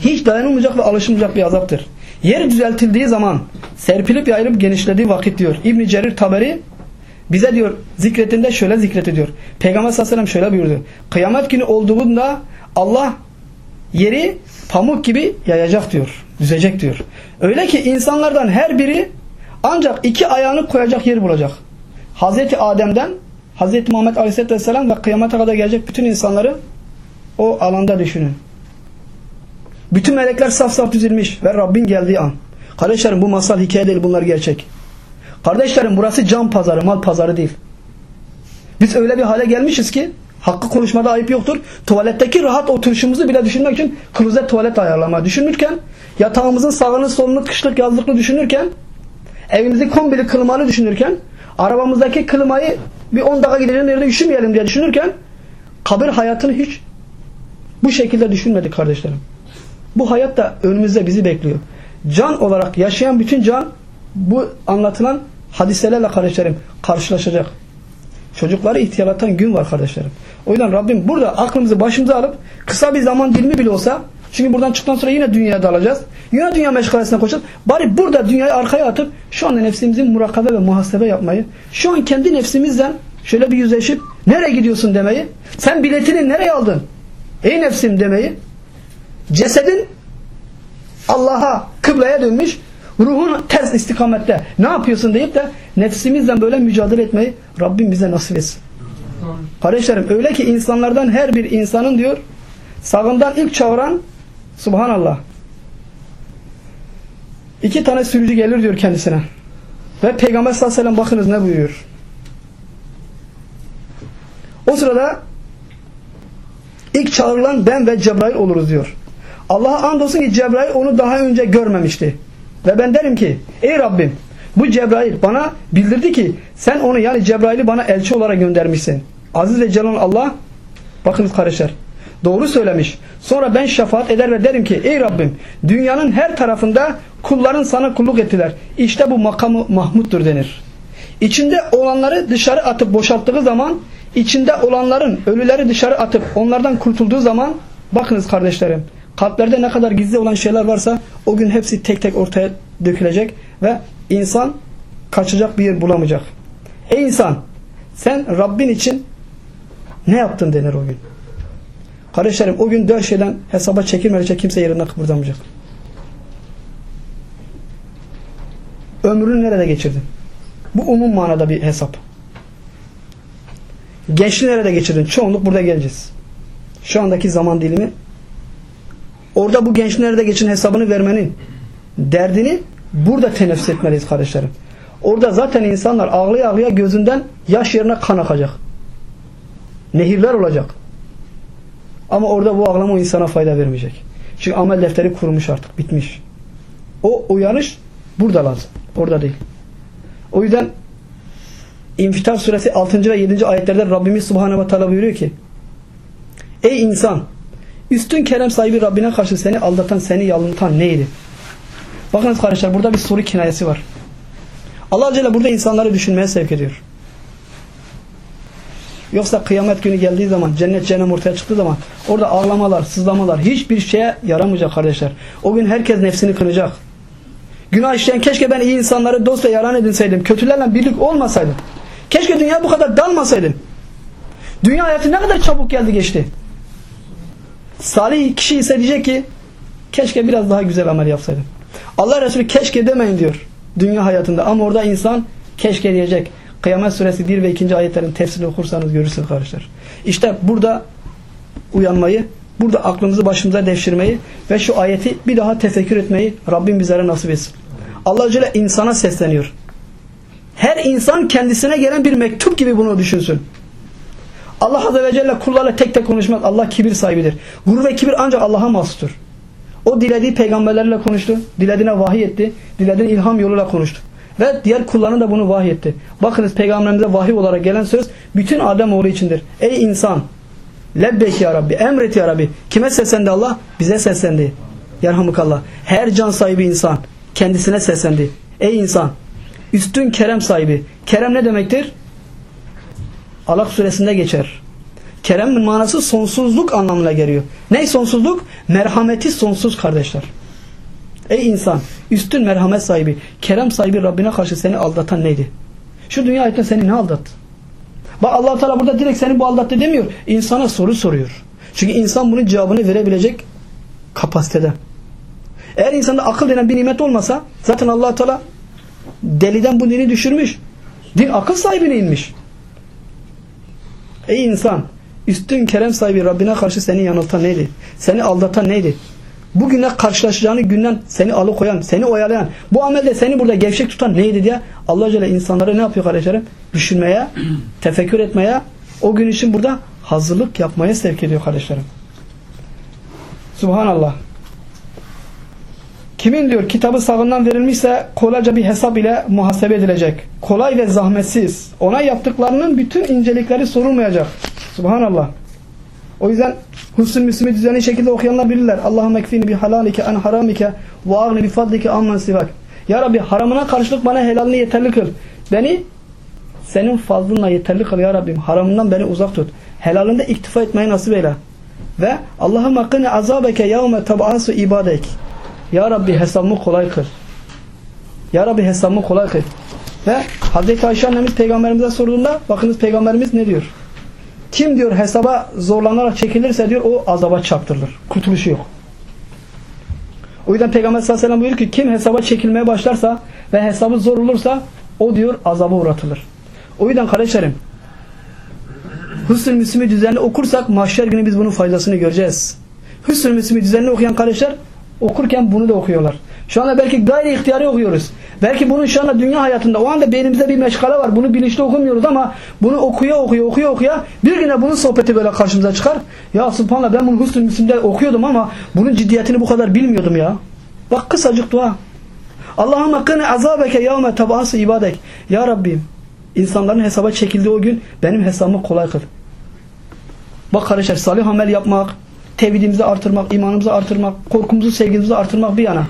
Hiç dayanılmayacak ve alışılmayacak bir azaptır. Yer düzeltildiği zaman serpilip yayılıp genişlediği vakit diyor. İbn Cerir Taberi bize diyor zikretinde şöyle zikrediyor. Peygamber sallallahu aleyhi ve sellem şöyle buyurdu. Kıyamet günü olduğunda Allah yeri pamuk gibi yayacak diyor. Düzecek diyor. Öyle ki insanlardan her biri ancak iki ayağını koyacak yer bulacak. Hazreti Adem'den Hazreti Muhammed Aleyhisselatü Vesselam ve kıyamete kadar gelecek bütün insanları o alanda düşünün. Bütün melekler saf saf dizilmiş ve Rabbin geldiği an. Kardeşlerim bu masal hikaye değil bunlar gerçek. Kardeşlerim burası can pazarı mal pazarı değil. Biz öyle bir hale gelmişiz ki hakkı konuşmada ayıp yoktur. Tuvaletteki rahat oturuşumuzu bile düşünmek için klozet tuvalet ayarlama düşünürken yatağımızın sağını solunu kışlık yazlıklı düşünürken evimizi kombili klimalı düşünürken arabamızdaki klimayı bir 10 dakika gidelim yerde üşümeyelim diye düşünürken kabir hayatını hiç bu şekilde düşünmedik kardeşlerim. Bu hayat da önümüzde bizi bekliyor. Can olarak yaşayan bütün can bu anlatılan hadiselerle kardeşlerim karşılaşacak. Çocukları ihtiyarlatan gün var kardeşlerim. O yüzden Rabbim burada aklımızı başımıza alıp kısa bir zaman dilimi bile olsa çünkü buradan çıktıktan sonra yine dünyaya dalacağız. Yine dünya meşgalesine koşacağız. Bari burada dünyayı arkaya atıp şu anda nefsimizin murakabe ve muhasebe yapmayı, şu an kendi nefsimizden şöyle bir yüzleşip nereye gidiyorsun demeyi, sen biletini nereye aldın? Ey nefsim demeyi, cesedin Allah'a, kıbleye dönmüş, ruhun ters istikamette ne yapıyorsun deyip de nefsimizden böyle mücadele etmeyi Rabbim bize nasip etsin. Kardeşlerim öyle ki insanlardan her bir insanın diyor sağından ilk çağıran Subhanallah iki tane sürücü gelir diyor kendisine. Ve Peygamber sallallahu aleyhi ve sellem bakınız ne buyuruyor. O sırada ilk çağrılan ben ve Cebrail oluruz diyor. Allah'a andolsun ki Cebrail onu daha önce görmemişti. Ve ben derim ki ey Rabbim bu Cebrail bana bildirdi ki sen onu yani Cebrail'i bana elçi olarak göndermişsin. Aziz ve Celal Allah bakınız kardeşler doğru söylemiş. Sonra ben şefaat eder ve derim ki ey Rabbim dünyanın her tarafında kulların sana kulluk ettiler. İşte bu makamı Mahmud'dur denir. İçinde olanları dışarı atıp boşalttığı zaman içinde olanların ölüleri dışarı atıp onlardan kurtulduğu zaman bakınız kardeşlerim kalplerde ne kadar gizli olan şeyler varsa o gün hepsi tek tek ortaya dökülecek ve insan kaçacak bir yer bulamayacak. Ey insan sen Rabbin için ne yaptın denir o gün. Kardeşlerim o gün dört şeyden hesaba çekilmeyecek kimse yerinden kıpırdamayacak. Ömrünü nerede geçirdin? Bu umum manada bir hesap. Gençliği nerede geçirdin? Çoğunluk burada geleceğiz. Şu andaki zaman dilimi orada bu gençliği nerede geçin hesabını vermenin derdini burada teneffüs etmeliyiz kardeşlerim. Orada zaten insanlar ağlaya ağlaya gözünden yaş yerine kan akacak. Nehirler olacak. Ama orada bu ağlama o insana fayda vermeyecek. Çünkü amel defteri kurumuş artık. Bitmiş. O uyanış burada lazım. Orada değil. O yüzden İnfitar suresi 6. ve 7. ayetlerde Rabbimiz Subhanahu ve Teala buyuruyor ki Ey insan üstün kerem sahibi Rabbine karşı seni aldatan, seni yalıntan neydi? Bakınız kardeşler burada bir soru kinayesi var. Allah Celle burada insanları düşünmeye sevk ediyor. Yoksa kıyamet günü geldiği zaman, cennet cehennem ortaya çıktığı zaman orada ağlamalar, sızlamalar hiçbir şeye yaramayacak kardeşler. O gün herkes nefsini kıracak. Günah işleyen keşke ben iyi insanları dost ve yaran edinseydim. Kötülerle birlik olmasaydım. Keşke dünya bu kadar dalmasaydım. Dünya hayatı ne kadar çabuk geldi geçti. Salih kişi ise diyecek ki keşke biraz daha güzel amel yapsaydım. Allah Resulü keşke demeyin diyor dünya hayatında ama orada insan keşke diyecek. Kıyamet suresi 1 ve 2. ayetlerin tefsirini okursanız görürsünüz kardeşler. İşte burada uyanmayı, burada aklımızı başımıza devşirmeyi ve şu ayeti bir daha tefekkür etmeyi Rabbim bizlere nasip etsin. Allah Celle insana sesleniyor. Her insan kendisine gelen bir mektup gibi bunu düşünsün. Allah Azze ve Celle kullarla tek tek konuşmaz. Allah kibir sahibidir. Gurur ve kibir ancak Allah'a mahsustur. O dilediği peygamberlerle konuştu. Dilediğine vahiy etti. Dilediğine ilham yoluyla konuştu. Ve diğer kullarına da bunu vahiy etti. Bakınız peygamberimize vahiy olarak gelen söz bütün Adem oğlu içindir. Ey insan Lebbek ya Rabbi. Emret ya Rabbi. Kime seslendi Allah? Bize seslendi. Yerhamukallah. Her can sahibi insan kendisine seslendi. Ey insan üstün kerem sahibi. Kerem ne demektir? Alak suresinde geçer. Keremin manası sonsuzluk anlamına geliyor. Ne sonsuzluk? Merhameti sonsuz kardeşler. Ey insan üstün merhamet sahibi, kerem sahibi Rabbine karşı seni aldatan neydi? Şu dünya hayatında seni ne aldattı? Bak allah Teala burada direkt seni bu aldattı demiyor. İnsana soru soruyor. Çünkü insan bunun cevabını verebilecek kapasitede. Eğer insanda akıl denen bir nimet olmasa zaten allah Teala deliden bu dini düşürmüş. Din akıl sahibine inmiş. Ey insan üstün kerem sahibi Rabbine karşı seni yanıltan neydi? Seni aldatan neydi? Bugüne karşılaşacağını günden seni alıkoyan, seni oyalayan, bu amelde seni burada gevşek tutan neydi diye Allah Celle insanlara ne yapıyor kardeşlerim? Düşünmeye, [clears throat] tefekkür etmeye, o gün için burada hazırlık yapmaya sevk ediyor kardeşlerim. Subhanallah. Kimin diyor kitabı sağından verilmişse kolayca bir hesap ile muhasebe edilecek. Kolay ve zahmetsiz. Ona yaptıklarının bütün incelikleri sorulmayacak. Subhanallah. O yüzden Husn Müslüm'ü düzenli şekilde okuyanlar bilirler. Allahümme ekfini bi halalike en haramike ve agni bi fadlike amman sivak. Ya Rabbi haramına karşılık bana helalini yeterli kıl. Beni senin fazlınla yeterli kıl ya Rabbim. Haramından beni uzak tut. Helalinde iktifa etmeyi nasip eyle. Ve Allahümme kını azabeke yevme tab'asu ibadek. Ya Rabbi hesabımı kolay kıl. Ya Rabbi hesabımı kolay kıl. Ve Hazreti Ayşe annemiz peygamberimize sorduğunda bakınız peygamberimiz ne diyor? Kim diyor hesaba zorlanarak çekilirse diyor o azaba çarptırılır. Kurtuluşu yok. O yüzden Peygamber sallallahu aleyhi ve sellem buyuruyor ki kim hesaba çekilmeye başlarsa ve hesabı zor olursa o diyor azaba uğratılır. O yüzden kardeşlerim Hüsnü Müslim'i düzenli okursak mahşer günü biz bunun faydasını göreceğiz. Hüsnü Müslim'i düzenli okuyan kardeşler okurken bunu da okuyorlar. Şu anda belki gayri ihtiyari okuyoruz. Belki bunun şu anda dünya hayatında o anda beynimizde bir meşgale var. Bunu bilinçli okumuyoruz ama bunu okuya okuya okuya okuya bir güne bunun sohbeti böyle karşımıza çıkar. Ya subhanallah ben bunu Hüsnü Müslim'de okuyordum ama bunun ciddiyetini bu kadar bilmiyordum ya. Bak kısacık dua. Allah'ım hakkını azabeke yevme tabası ibadek. Ya Rabbim insanların hesaba çekildiği o gün benim hesabımı kolay kıl. Bak kardeşler salih amel yapmak, tevhidimizi artırmak, imanımızı artırmak, korkumuzu, sevgimizi artırmak bir yana.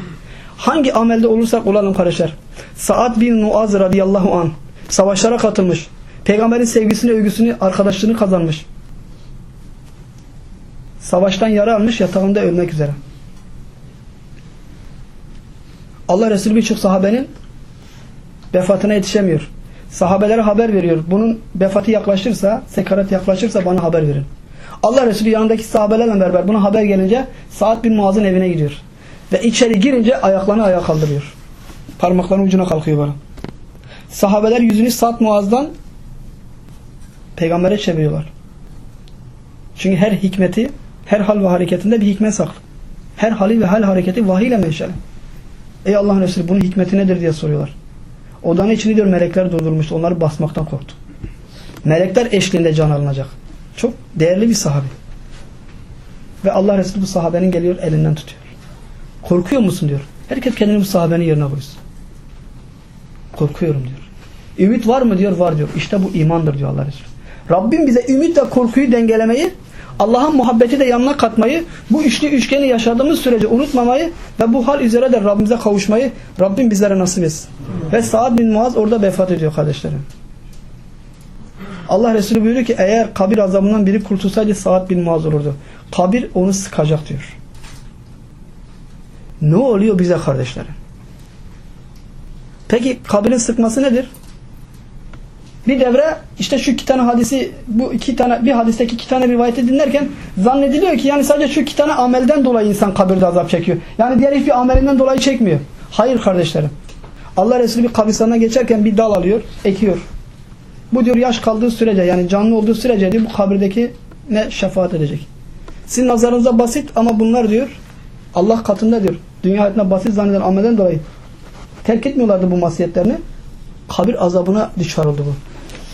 Hangi amelde olursak olalım kardeşler. Saad bin Muaz radıyallahu an savaşlara katılmış. Peygamberin sevgisini, övgüsünü, arkadaşlığını kazanmış. Savaştan yara almış, yatağında ölmek üzere. Allah Resulü birçok sahabenin vefatına yetişemiyor. Sahabelere haber veriyor. Bunun vefatı yaklaşırsa, sekaret yaklaşırsa bana haber verin. Allah Resulü yanındaki sahabelerle beraber buna haber gelince Sa'd bin Muaz'ın evine gidiyor. Ve içeri girince ayaklarını ayağa kaldırıyor. Parmaklarının ucuna kalkıyor böyle. Sahabeler yüzünü Sa'd Muaz'dan peygambere çeviriyorlar. Çünkü her hikmeti, her hal ve hareketinde bir hikmet saklı. Her hali ve hal hareketi vahiy ile meşale. Ey Allah'ın Resulü bunun hikmeti nedir diye soruyorlar. Odanın içini diyor melekler durdurmuş. Onları basmaktan korktu. Melekler eşliğinde can alınacak. Çok değerli bir sahabe. Ve Allah Resulü bu sahabenin geliyor elinden tutuyor. Korkuyor musun diyor. Herkes kendini bu sahabenin yerine koysun. Korkuyorum diyor. Ümit var mı diyor var diyor. İşte bu imandır diyor Allah Resulü. Rabbim bize ümit ve korkuyu dengelemeyi Allah'ın muhabbeti de yanına katmayı, bu üçlü üçgeni yaşadığımız sürece unutmamayı ve bu hal üzere de Rabbimize kavuşmayı Rabbim bizlere nasip etsin. Ve Sa'd bin Muaz orada vefat ediyor kardeşlerim. Allah Resulü buyuruyor ki eğer kabir azabından biri kurtulsaydı Sa'd bin Muaz olurdu. Kabir onu sıkacak diyor. Ne oluyor bize kardeşlerim? Peki kabirin sıkması nedir? Bir devre işte şu iki tane hadisi bu iki tane bir hadisteki iki tane rivayeti dinlerken zannediliyor ki yani sadece şu iki tane amelden dolayı insan kabirde azap çekiyor. Yani diğer hiçbir amelinden dolayı çekmiyor. Hayır kardeşlerim. Allah Resulü bir kabristanına geçerken bir dal alıyor, ekiyor. Bu diyor yaş kaldığı sürece yani canlı olduğu sürece diyor bu kabirdeki ne şefaat edecek. Sizin nazarınıza basit ama bunlar diyor Allah katında diyor. Dünya hayatında basit zanneden amelden dolayı terk etmiyorlardı bu masiyetlerini. Kabir azabına düşer oldu bu.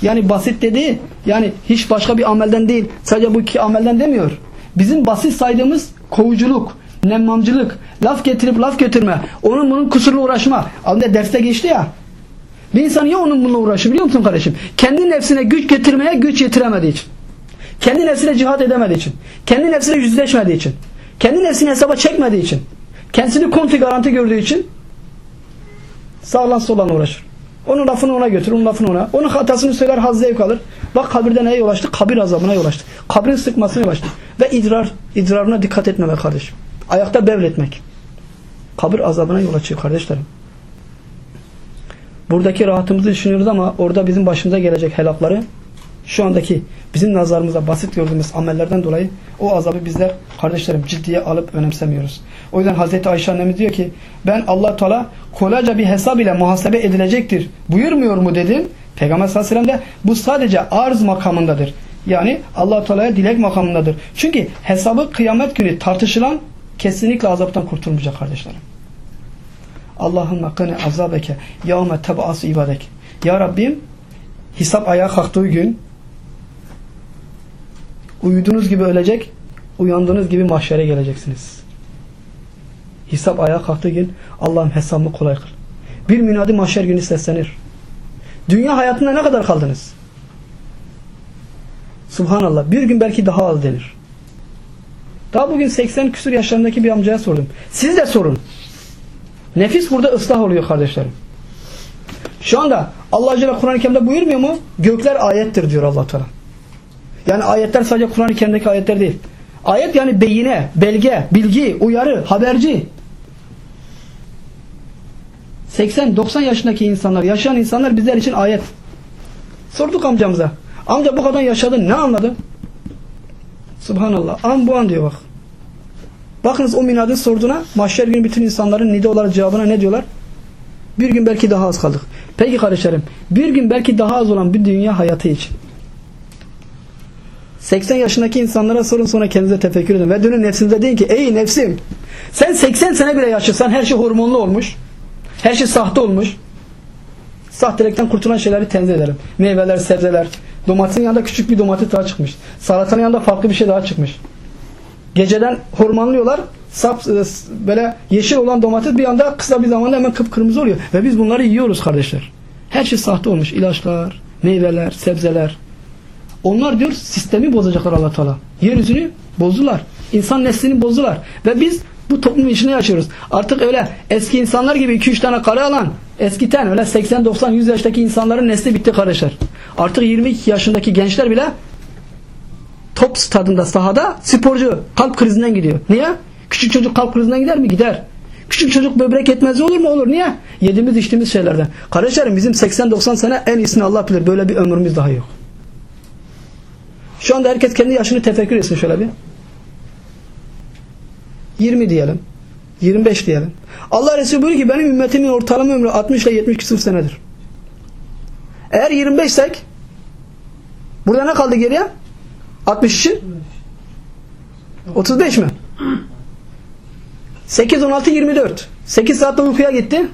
Yani basit dediği yani hiç başka bir amelden değil. Sadece bu iki amelden demiyor. Bizim basit saydığımız kovuculuk, nemmamcılık, laf getirip laf götürme, onun bunun kusurla uğraşma. Alında derste geçti ya. Bir insan ya onun bununla uğraşıyor biliyor musun kardeşim? Kendi nefsine güç getirmeye güç yetiremediği için. kendi nefsiyle cihat edemediği için, kendi nefsiyle yüzleşmediği için, kendi nefsini hesaba çekmediği için, kendisini konti garanti gördüğü için sağlan solan uğraşır. Onun lafını ona götür, onun lafını ona. Onun hatasını söyler, haz zevk alır. Bak kabirde neye yol açtı? Kabir azabına yol açtı. Kabrin sıkmasına yol açtı. Ve idrar, idrarına dikkat etmemek kardeşim. Ayakta bevletmek. Kabir azabına yol açıyor kardeşlerim. Buradaki rahatımızı düşünüyoruz ama orada bizim başımıza gelecek helakları şu andaki bizim nazarımıza basit gördüğümüz amellerden dolayı o azabı bizler kardeşlerim ciddiye alıp önemsemiyoruz. O yüzden Hazreti Ayşe annemiz diyor ki ben Allah Teala kolayca bir hesap ile muhasebe edilecektir. Buyurmuyor mu dedim. Peygamber sallallahu aleyhi ve sellem de bu sadece arz makamındadır. Yani Allah Teala'ya dilek makamındadır. Çünkü hesabı kıyamet günü tartışılan kesinlikle azaptan kurtulmayacak kardeşlerim. Allahümme kını azabeke yevme teb'asu ibadek. Ya Rabbim hesap ayağa kalktığı gün uyuduğunuz gibi ölecek, uyandığınız gibi mahşere geleceksiniz. Hesap ayağa kalktığı gün Allah'ım hesabımı kolay kıl. Bir münadi mahşer günü seslenir. Dünya hayatında ne kadar kaldınız? Subhanallah. Bir gün belki daha az denir. Daha bugün 80 küsur yaşlarındaki bir amcaya sordum. Siz de sorun. Nefis burada ıslah oluyor kardeşlerim. Şu anda Allah Celle Kur'an-ı Kerim'de buyurmuyor mu? Gökler ayettir diyor allah Teala. Yani ayetler sadece Kur'an-ı Kerim'deki ayetler değil. Ayet yani beyine, belge, bilgi, uyarı, haberci. 80-90 yaşındaki insanlar, yaşayan insanlar bizler için ayet. Sorduk amcamıza. Amca bu kadar yaşadın ne anladın? Subhanallah. An bu an diyor bak. Bakınız o minadın sorduğuna mahşer günü bütün insanların nide olarak cevabına ne diyorlar? Bir gün belki daha az kaldık. Peki kardeşlerim bir gün belki daha az olan bir dünya hayatı için 80 yaşındaki insanlara sorun sonra kendinize tefekkür edin. Ve dönün nefsinize deyin ki ey nefsim sen 80 sene bile yaşasan her şey hormonlu olmuş. Her şey sahte olmuş. Sahtelikten kurtulan şeyleri tenzih edelim. Meyveler, sebzeler. Domatesin yanında küçük bir domates daha çıkmış. Salatanın yanında farklı bir şey daha çıkmış. Geceden hormonluyorlar. Sap, e, böyle yeşil olan domates bir anda kısa bir zamanda hemen kıpkırmızı oluyor. Ve biz bunları yiyoruz kardeşler. Her şey sahte olmuş. İlaçlar, meyveler, sebzeler. Onlar diyor sistemi bozacaklar allah Teala. Yeryüzünü bozdular. İnsan neslini bozdular. Ve biz bu toplumun içine yaşıyoruz. Artık öyle eski insanlar gibi 2-3 tane karı alan eskiden öyle 80-90-100 yaştaki insanların nesli bitti kardeşler. Artık 22 yaşındaki gençler bile top stadında sahada sporcu kalp krizinden gidiyor. Niye? Küçük çocuk kalp krizinden gider mi? Gider. Küçük çocuk böbrek yetmezliği olur mu? Olur. Niye? Yediğimiz içtiğimiz şeylerden. Kardeşlerim bizim 80-90 sene en iyisini Allah bilir. Böyle bir ömrümüz daha yok. Şu anda herkes kendi yaşını tefekkür etsin şöyle bir. 20 diyelim. 25 diyelim. Allah Resulü buyuruyor ki benim ümmetimin ortalama ömrü 60 ile 70 küsur senedir. Eğer 25 sek burada ne kaldı geriye? 60 için 35 mi? 8, 16, 24. 8 saatte uykuya gitti.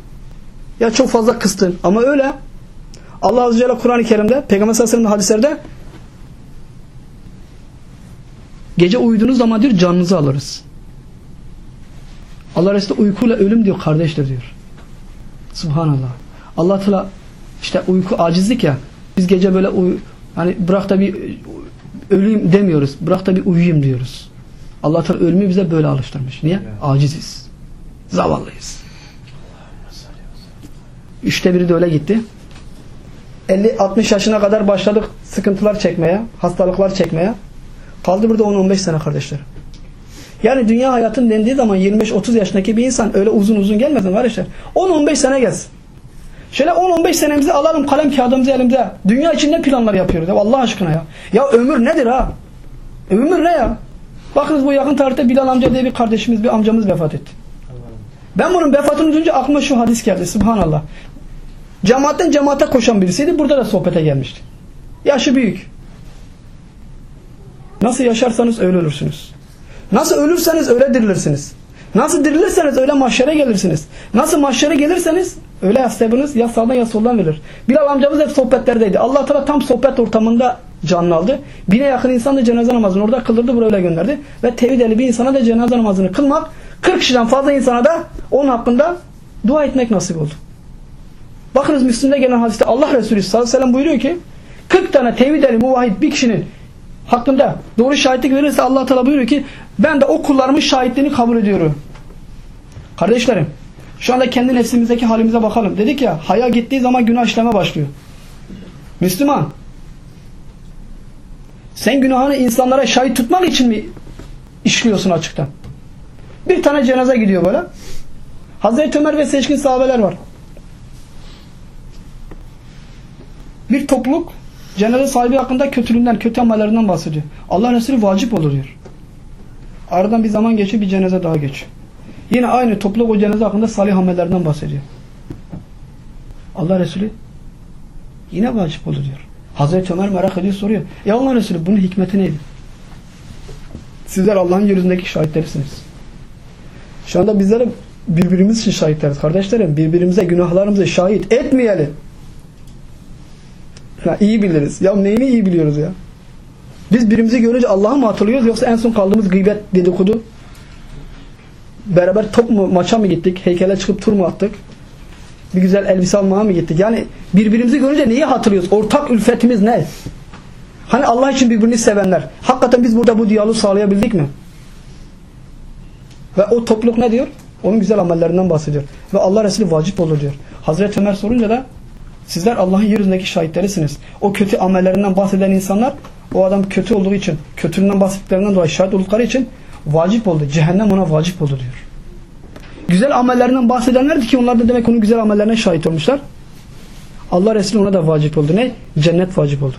Ya çok fazla kıstın. Ama öyle. Allah Azze ve Celle Kur'an-ı Kerim'de Peygamber sallallahu aleyhi ve hadislerde gece uyuduğunuz zaman diyor canınızı alırız. Allah Resulü uykuyla ölüm diyor kardeşler diyor. Subhanallah. Allah Teala işte uyku acizlik ya. Biz gece böyle uy hani bırak da bir öleyim demiyoruz. Bırak da bir uyuyayım diyoruz. Allah Teala ölümü bize böyle alıştırmış. Niye? Aciziz. Zavallıyız. Üçte biri de öyle gitti. 50-60 yaşına kadar başladık sıkıntılar çekmeye, hastalıklar çekmeye. Kaldı burada 10-15 sene kardeşler. Yani dünya hayatın dendiği zaman 25-30 yaşındaki bir insan öyle uzun uzun gelmesin kardeşler. 10-15 sene gelsin. Şöyle 10-15 senemizi alalım kalem kağıdımızı elimize. Dünya için ne planlar yapıyoruz ya Allah aşkına ya. Ya ömür nedir ha? Ömür ne ya? Bakınız bu yakın tarihte Bilal amca diye bir kardeşimiz, bir amcamız vefat etti. Ben bunun vefatını duyunca aklıma şu hadis geldi. Subhanallah. Cemaatten cemaate koşan birisiydi. Burada da sohbete gelmişti. Yaşı büyük. Nasıl yaşarsanız öyle ölürsünüz. Nasıl ölürseniz öyle dirilirsiniz. Nasıl dirilirseniz öyle mahşere gelirsiniz. Nasıl mahşere gelirseniz öyle yastığınız ya sağdan ya soldan verir. Bilal amcamız hep sohbetlerdeydi. Allah Teala tam sohbet ortamında canını aldı. Bine yakın insan da cenaze namazını orada kıldırdı buraya gönderdi. Ve tevhid bir insana da cenaze namazını kılmak 40 kişiden fazla insana da onun hakkında dua etmek nasip oldu. Bakınız Müslüm'de gelen hadiste Allah Resulü sallallahu aleyhi ve sellem buyuruyor ki 40 tane tevhid ehli muvahhid bir kişinin hakkında doğru şahitlik verirse Allah Teala buyuruyor ki ben de o kullarımın şahitliğini kabul ediyorum. Kardeşlerim şu anda kendi nefsimizdeki halimize bakalım. Dedik ya haya gittiği zaman günah işleme başlıyor. Müslüman sen günahını insanlara şahit tutmak için mi işliyorsun açıktan? Bir tane cenaze gidiyor böyle. Hazreti Ömer ve seçkin sahabeler var. Bir topluluk cenaze sahibi hakkında kötülüğünden, kötü amellerinden bahsediyor. Allah Resulü vacip olur diyor. Aradan bir zaman geçiyor, bir cenaze daha geçiyor. Yine aynı topluluk o cenaze hakkında salih amellerden bahsediyor. Allah Resulü yine vacip olur diyor. Hazreti Ömer merak ediyor soruyor. Ya Allah Resulü bunun hikmeti neydi? Sizler Allah'ın yeryüzündeki şahitlerisiniz. Şu anda bizlere birbirimiz için şahitleriz kardeşlerim. Birbirimize günahlarımızı şahit etmeyelim. Ya iyi biliriz. Ya neyini iyi biliyoruz ya? Biz birimizi görünce Allah'ı mı hatırlıyoruz yoksa en son kaldığımız gıybet dedikodu? Beraber top mu maça mı gittik? Heykele çıkıp tur mu attık? Bir güzel elbise almaya mı gittik? Yani birbirimizi görünce neyi hatırlıyoruz? Ortak ülfetimiz ne? Hani Allah için birbirini sevenler. Hakikaten biz burada bu diyaloğu sağlayabildik mi? Ve o topluluk ne diyor? Onun güzel amellerinden bahsediyor. Ve Allah Resulü vacip olur diyor. Hazreti Ömer sorunca da sizler Allah'ın yeryüzündeki şahitlerisiniz. O kötü amellerinden bahseden insanlar o adam kötü olduğu için, kötülüğünden bahsettiklerinden dolayı şahit oldukları için vacip oldu. Cehennem ona vacip oldu diyor. Güzel amellerinden bahsedenlerdi ki onlar da demek onun güzel amellerine şahit olmuşlar. Allah Resulü ona da vacip oldu. Ne? Cennet vacip oldu.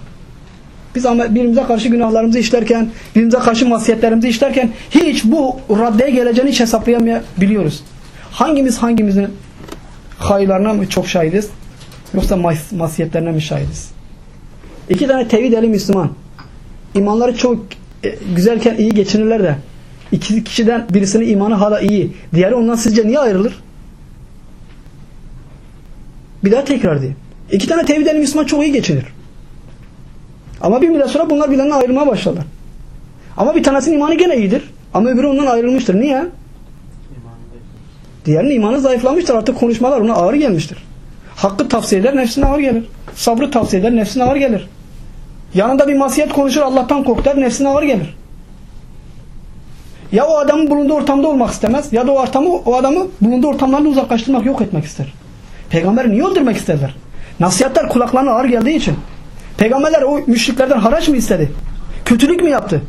Biz birbirimize karşı günahlarımızı işlerken, birbirimize karşı masiyetlerimizi işlerken hiç bu raddeye geleceğini hiç hesaplayamayabiliyoruz. Hangimiz hangimizin hayırlarına mı çok şahidiz? Yoksa mas masiyetlerine mi şahidiz? İki tane tevhid eli Müslüman. İmanları çok e, güzelken iyi geçinirler de iki kişiden birisinin imanı hala iyi. Diğeri ondan sizce niye ayrılır? Bir daha tekrar diyeyim. İki tane tevhid eli Müslüman çok iyi geçinir. Ama bir müddet sonra bunlar birbirlerinden ayrılmaya başlarlar. Ama bir tanesinin imanı gene iyidir. Ama öbürü ondan ayrılmıştır. Niye? Diğerinin imanı zayıflamıştır. Artık konuşmalar ona ağır gelmiştir. Hakkı tavsiye eder, nefsine ağır gelir. Sabrı tavsiye eder, nefsine ağır gelir. Yanında bir masiyet konuşur, Allah'tan kork der, nefsine ağır gelir. Ya o adamın bulunduğu ortamda olmak istemez ya da o ortamı, o adamı bulunduğu ortamlardan uzaklaştırmak, yok etmek ister. Peygamberi niye öldürmek isterler? Nasihatler kulaklarına ağır geldiği için. Peygamberler o müşriklerden haraç mı istedi? Kötülük mü yaptı?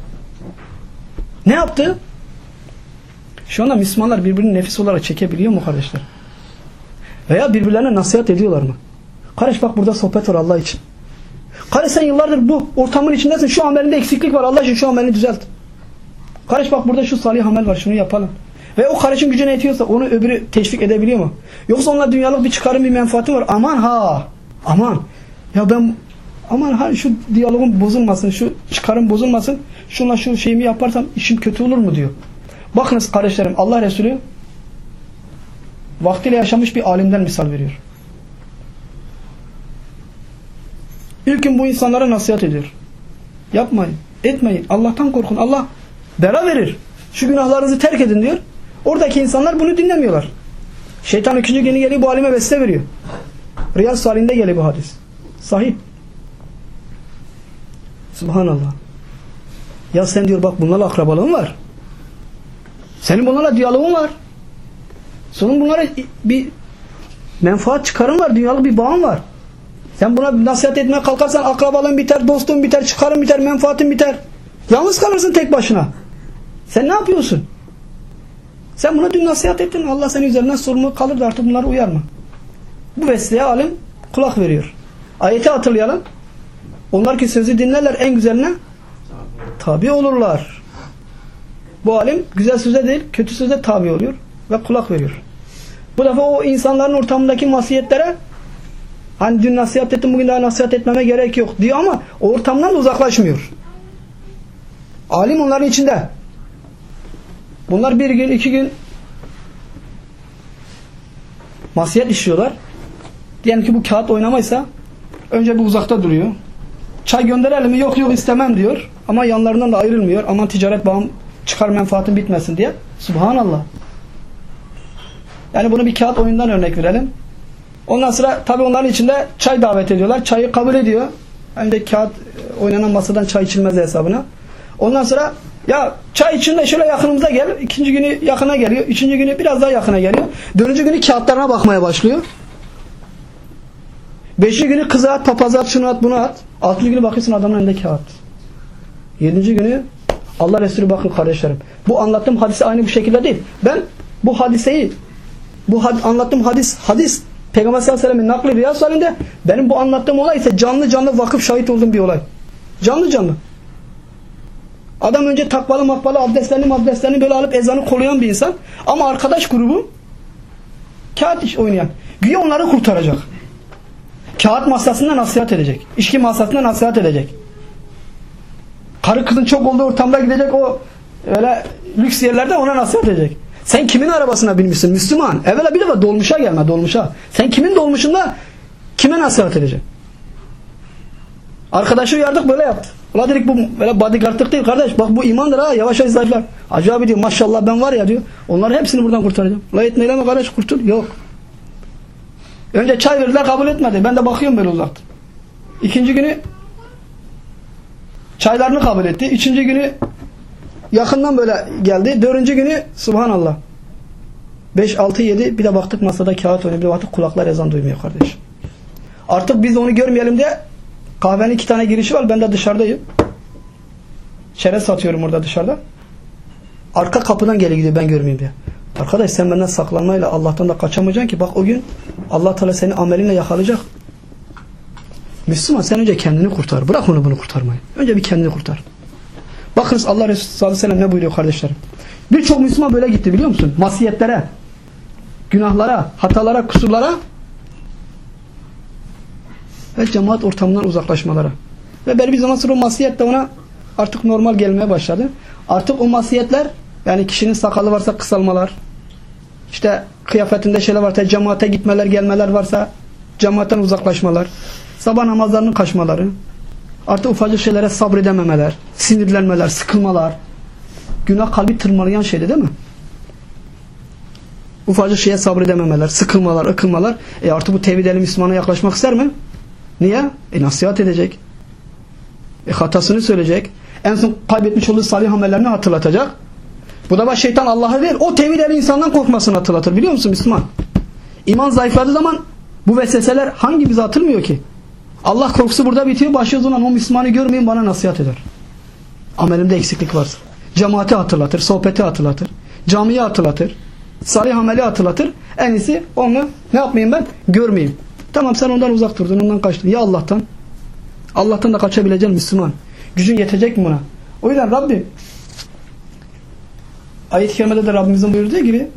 Ne yaptı? Şu anda Müslümanlar birbirini nefis olarak çekebiliyor mu kardeşler? Veya birbirlerine nasihat ediyorlar mı? Kardeş bak burada sohbet var Allah için. Kardeş sen yıllardır bu ortamın içindesin. Şu amelinde eksiklik var. Allah için şu amelini düzelt. Kardeş bak burada şu salih amel var. Şunu yapalım. Ve o kardeşin gücüne yetiyorsa onu öbürü teşvik edebiliyor mu? Yoksa onunla dünyalık bir çıkarım bir menfaati var. Aman ha. Aman. Ya ben aman ha şu diyalogun bozulmasın. Şu çıkarım bozulmasın. Şunla şu şeyimi yaparsam işim kötü olur mu diyor. Bakınız kardeşlerim Allah Resulü vaktiyle yaşamış bir alimden misal veriyor. İlk gün bu insanlara nasihat ediyor. Yapmayın, etmeyin. Allah'tan korkun. Allah bela verir. Şu günahlarınızı terk edin diyor. Oradaki insanlar bunu dinlemiyorlar. Şeytan ikinci günü geliyor bu alime vesile veriyor. Riyaz salinde geliyor bu hadis. Sahih. Subhanallah. Ya sen diyor bak bunlarla akrabalığın var. Senin bunlarla diyaloğun var. Sonun bunlara bir menfaat çıkarım var. Dünyalık bir bağın var. Sen buna nasihat etmeye kalkarsan akrabalığın biter, dostun biter, çıkarın biter, menfaatin biter. Yalnız kalırsın tek başına. Sen ne yapıyorsun? Sen buna dün nasihat ettin. Allah senin üzerinden sorumlu kalır da artık bunları uyarma. Bu vesileye alim kulak veriyor. Ayeti hatırlayalım. Onlar ki sözü dinlerler en güzeline tabi olurlar. Bu alim güzel söze değil kötü söze tabi oluyor ve kulak veriyor. Bu defa o insanların ortamındaki masiyetlere hani dün nasihat ettim bugün daha nasihat etmeme gerek yok diyor ama o ortamdan da uzaklaşmıyor. Alim onların içinde. Bunlar bir gün iki gün masiyet işliyorlar. Diyelim ki bu kağıt oynamaysa önce bir uzakta duruyor. Çay gönderelim mi? Yok yok istemem diyor. Ama yanlarından da ayrılmıyor. Aman ticaret bağım çıkar menfaatin bitmesin diye. Subhanallah. Yani bunu bir kağıt oyundan örnek verelim. Ondan sonra tabi onların içinde çay davet ediyorlar. Çayı kabul ediyor. De kağıt e, oynanan masadan çay içilmez hesabına. Ondan sonra ya çay için de şöyle yakınımıza gel. İkinci günü yakına geliyor. Üçüncü günü biraz daha yakına geliyor. Dördüncü günü kağıtlarına bakmaya başlıyor. Beşinci günü kıza at, papaza at, şunu at, bunu at. Altıncı günü bakıyorsun adamın elinde kağıt. Yedinci günü Allah Resulü bakın kardeşlerim. Bu anlattığım hadise aynı bu şekilde değil. Ben bu hadiseyi bu had anlattığım hadis hadis Peygamber sallallahu aleyhi ve sellem'in nakli riyaz halinde benim bu anlattığım olay ise canlı canlı vakıf şahit olduğum bir olay. Canlı canlı. Adam önce takvalı makbalı abdestlerini abdestlerini böyle alıp ezanı koruyan bir insan. Ama arkadaş grubu kağıt iş oynayan. Güya onları kurtaracak. Kağıt masasında nasihat edecek. İşki masasında nasihat edecek. Karı kızın çok olduğu ortamda gidecek o öyle lüks yerlerde ona nasihat edecek. Sen kimin arabasına binmişsin Müslüman? Evvela bir defa dolmuşa gelme dolmuşa. Sen kimin dolmuşunda kime nasihat edecek? Arkadaşı uyardık böyle yaptı. Ula dedik bu böyle bodyguardlık değil kardeş. Bak bu imandır ha yavaş yavaş zayıflar. Hacı diyor maşallah ben var ya diyor. Onların hepsini buradan kurtaracağım. La etmeyle mi kardeş kurtul? Yok. Önce çay verdiler kabul etmedi. Ben de bakıyorum böyle uzaktan. İkinci günü çaylarını kabul etti. Üçüncü günü yakından böyle geldi. Dördüncü günü subhanallah. 5, 6, 7 bir de baktık masada kağıt oynuyor. Bir de baktık kulaklar ezan duymuyor kardeş. Artık biz onu görmeyelim diye kahvenin iki tane girişi var. Ben de dışarıdayım. Çerez satıyorum orada dışarıda. Arka kapıdan geri gidiyor ben görmeyeyim diye. Arkadaş sen benden saklanmayla Allah'tan da kaçamayacaksın ki bak o gün Allah Teala seni amelinle yakalayacak. Müslüman sen önce kendini kurtar. Bırak onu bunu kurtarmayı. Önce bir kendini kurtar. Bakınız Allah Resulü sallallahu aleyhi ve sellem ne buyuruyor kardeşlerim. Birçok Müslüman böyle gitti biliyor musun? Masiyetlere, günahlara, hatalara, kusurlara ve cemaat ortamından uzaklaşmalara. Ve belli bir zaman sonra o masiyet de ona artık normal gelmeye başladı. Artık o masiyetler yani kişinin sakalı varsa kısalmalar, işte kıyafetinde şeyler varsa cemaate gitmeler gelmeler varsa cemaatten uzaklaşmalar, sabah namazlarının kaçmaları, artık ufacık şeylere sabredememeler, sinirlenmeler, sıkılmalar, günah kalbi tırmalayan şeydi değil mi? Ufacık şeye sabredememeler, sıkılmalar, akılmalar. E artık bu tevhid Müslümana yaklaşmak ister mi? Niye? E nasihat edecek. E hatasını söyleyecek. En son kaybetmiş olduğu salih amellerini hatırlatacak. Bu da şeytan Allah'a değil. O tevhid ehli insandan korkmasını hatırlatır. Biliyor musun Müslüman? İman zayıfladığı zaman bu vesveseler hangi bize atılmıyor ki? Allah korkusu burada bitiyor. Başlıyor zaman o Müslümanı görmeyin bana nasihat eder. Amelimde eksiklik varsa. Cemaati hatırlatır, sohbeti hatırlatır, camiyi hatırlatır, salih ameli hatırlatır. En iyisi onu ne yapmayayım ben? Görmeyeyim. Tamam sen ondan uzak durdun, ondan kaçtın. Ya Allah'tan? Allah'tan da kaçabileceksin Müslüman. Gücün yetecek mi buna? O yüzden Rabbim ayet-i kerimede de Rabbimizin buyurduğu gibi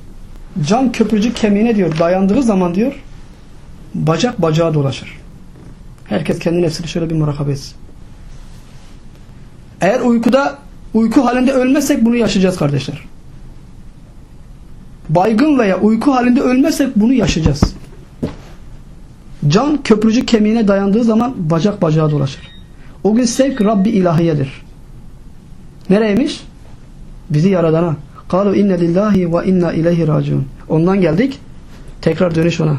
can köprücük kemiğine diyor dayandığı zaman diyor bacak bacağa dolaşır. Herkes kendi nefsini şöyle bir murakabe etsin. Eğer uykuda uyku halinde ölmezsek bunu yaşayacağız kardeşler. Baygın veya uyku halinde ölmezsek bunu yaşayacağız. Can köprücük kemiğine dayandığı zaman bacak bacağa dolaşır. O gün sevk Rabbi ilahiyedir. Nereymiş? Bizi yaradana. Kalu inne lillahi ve inna ileyhi raciun. Ondan geldik. Tekrar dönüş ona.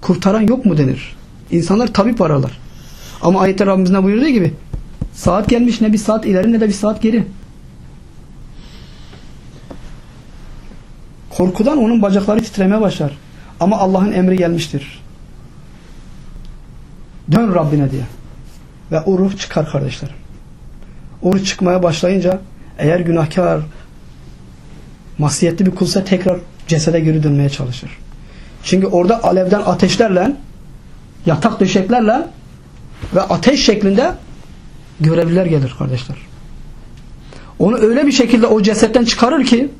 Kurtaran yok mu denir. İnsanlar tabip ararlar. Ama ayette Rabbimiz ne buyurduğu gibi saat gelmiş ne bir saat ileri ne de bir saat geri. Korkudan onun bacakları titremeye başlar. Ama Allah'ın emri gelmiştir. Dön Rabbine diye. Ve o ruh çıkar kardeşlerim. O ruh çıkmaya başlayınca eğer günahkar masiyetli bir kulsa tekrar cesede geri dönmeye çalışır. Çünkü orada alevden ateşlerle yatak döşeklerle ve ateş şeklinde görevliler gelir kardeşler. Onu öyle bir şekilde o cesetten çıkarır ki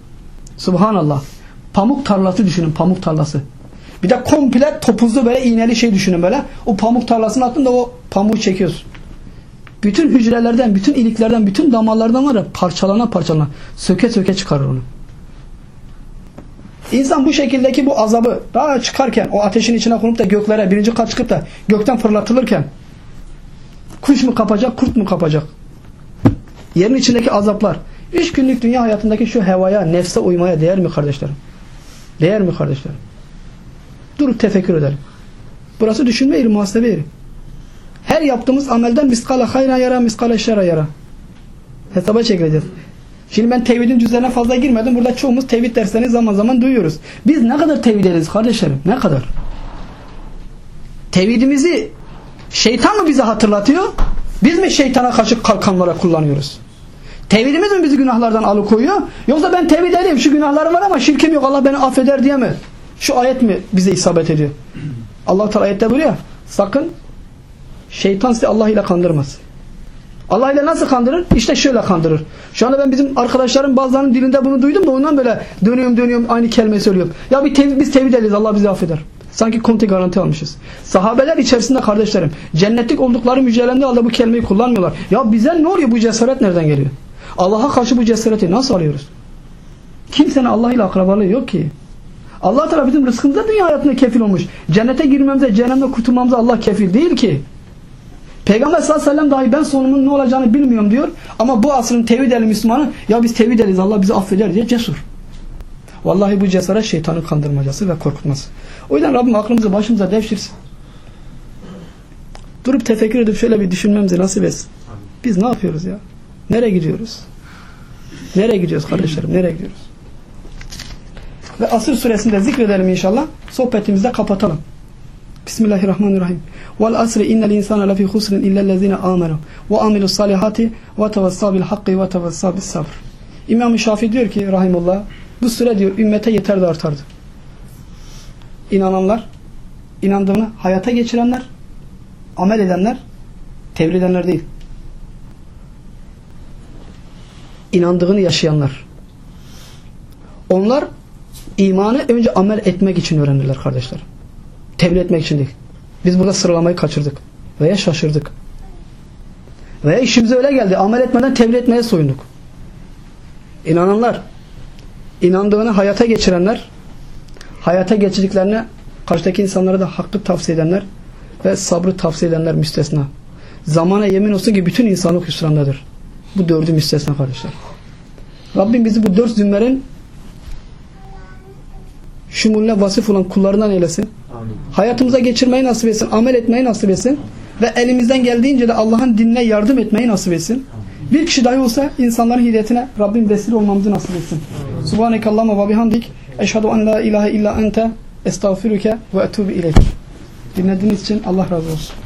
subhanallah pamuk tarlası düşünün pamuk tarlası. Bir de komple topuzlu böyle iğneli şey düşünün böyle. O pamuk tarlasının altında o pamuğu çekiyorsun. Bütün hücrelerden, bütün iliklerden, bütün damarlardan var ya parçalana parçalana söke söke çıkarır onu. İnsan bu şekildeki bu azabı daha çıkarken o ateşin içine konup da göklere birinci kat çıkıp da gökten fırlatılırken kuş mu kapacak, kurt mu kapacak? Yerin içindeki azaplar. Üç günlük dünya hayatındaki şu hevaya, nefse uymaya değer mi kardeşlerim? Değer mi kardeşlerim? Durup tefekkür edelim. Burası düşünme yeri, muhasebe yeri. Her yaptığımız amelden miskala hayra yara, miskala şera yara. Hesaba çekileceğiz. Şimdi ben tevhidin cüzlerine fazla girmedim. Burada çoğumuz tevhid derslerini zaman zaman duyuyoruz. Biz ne kadar tevhid ederiz kardeşlerim? Ne kadar? Tevhidimizi şeytan mı bize hatırlatıyor? Biz mi şeytana karşı kalkanlara kullanıyoruz? Tevhidimiz mi bizi günahlardan alıkoyuyor? Yoksa ben tevhid edeyim şu günahlarım var ama şirkim yok Allah beni affeder diye mi? Şu ayet mi bize isabet ediyor? Allah Teala ayette buyuruyor. Sakın şeytan sizi Allah ile kandırmaz. Allah ile nasıl kandırır? İşte şöyle kandırır. Şu anda ben bizim arkadaşlarım bazılarının dilinde bunu duydum da ondan böyle dönüyorum dönüyorum aynı kelimeyi söylüyorum. Ya bir tevhid, biz tevhid ederiz Allah bizi affeder. Sanki konti garanti almışız. Sahabeler içerisinde kardeşlerim cennetlik oldukları müjdelendiği halde bu kelimeyi kullanmıyorlar. Ya bize ne oluyor bu cesaret nereden geliyor? Allah'a karşı bu cesareti nasıl alıyoruz? Kimsenin Allah ile akrabalığı yok ki. Allah Teala bizim rızkımıza dünya hayatında kefil olmuş. Cennete girmemize, cehennemde kurtulmamıza Allah kefil değil ki. Peygamber sallallahu aleyhi ve sellem dahi ben sonumun ne olacağını bilmiyorum diyor. Ama bu asrın tevhid ehli Müslümanı ya biz tevhid ederiz Allah bizi affeder diye cesur. Vallahi bu cesaret şeytanın kandırmacası ve korkutması. O yüzden Rabbim aklımızı başımıza devşirsin. Durup tefekkür edip şöyle bir düşünmemizi nasip etsin. Biz ne yapıyoruz ya? Nereye gidiyoruz? Nereye gidiyoruz kardeşlerim? Nereye gidiyoruz? Ve Asır suresinde zikredelim inşallah. Sohbetimizi de kapatalım. Bismillahirrahmanirrahim. Vel asri innel insana lefi husrin illellezine amenu ve amilus salihati ve tevassa bil hakkı ve tevassa bis sabr. İmam-ı Şafii diyor ki rahimullah bu süre diyor ümmete yeter de artardı. İnananlar, inandığını hayata geçirenler, amel edenler, tevhid edenler değil. İnandığını yaşayanlar. Onlar imanı önce amel etmek için öğrenirler kardeşler. Tebliğ etmek için değil. Biz burada sıralamayı kaçırdık. Veya şaşırdık. Veya işimize öyle geldi. Amel etmeden tebliğ etmeye soyunduk. İnananlar, inandığını hayata geçirenler, hayata geçirdiklerine karşıdaki insanlara da hakkı tavsiye edenler ve sabrı tavsiye edenler müstesna. Zamana yemin olsun ki bütün insanlık hüsrandadır. Bu dördü müstesna kardeşler. Rabbim bizi bu dört zümrenin şumuline vasıf olan kullarından eylesin. Amin. Hayatımıza geçirmeyi nasip etsin. Amel etmeyi nasip etsin. Ve elimizden geldiğince de Allah'ın dinine yardım etmeyi nasip etsin. Bir kişi dahi olsa insanların hidayetine Rabbim vesile olmamızı nasip etsin. Subhaneke Allahümme ve bihamdik. Eşhedü en la ilahe illa ente estağfiruke ve etubu ileyk. Dinlediğiniz için Allah razı olsun.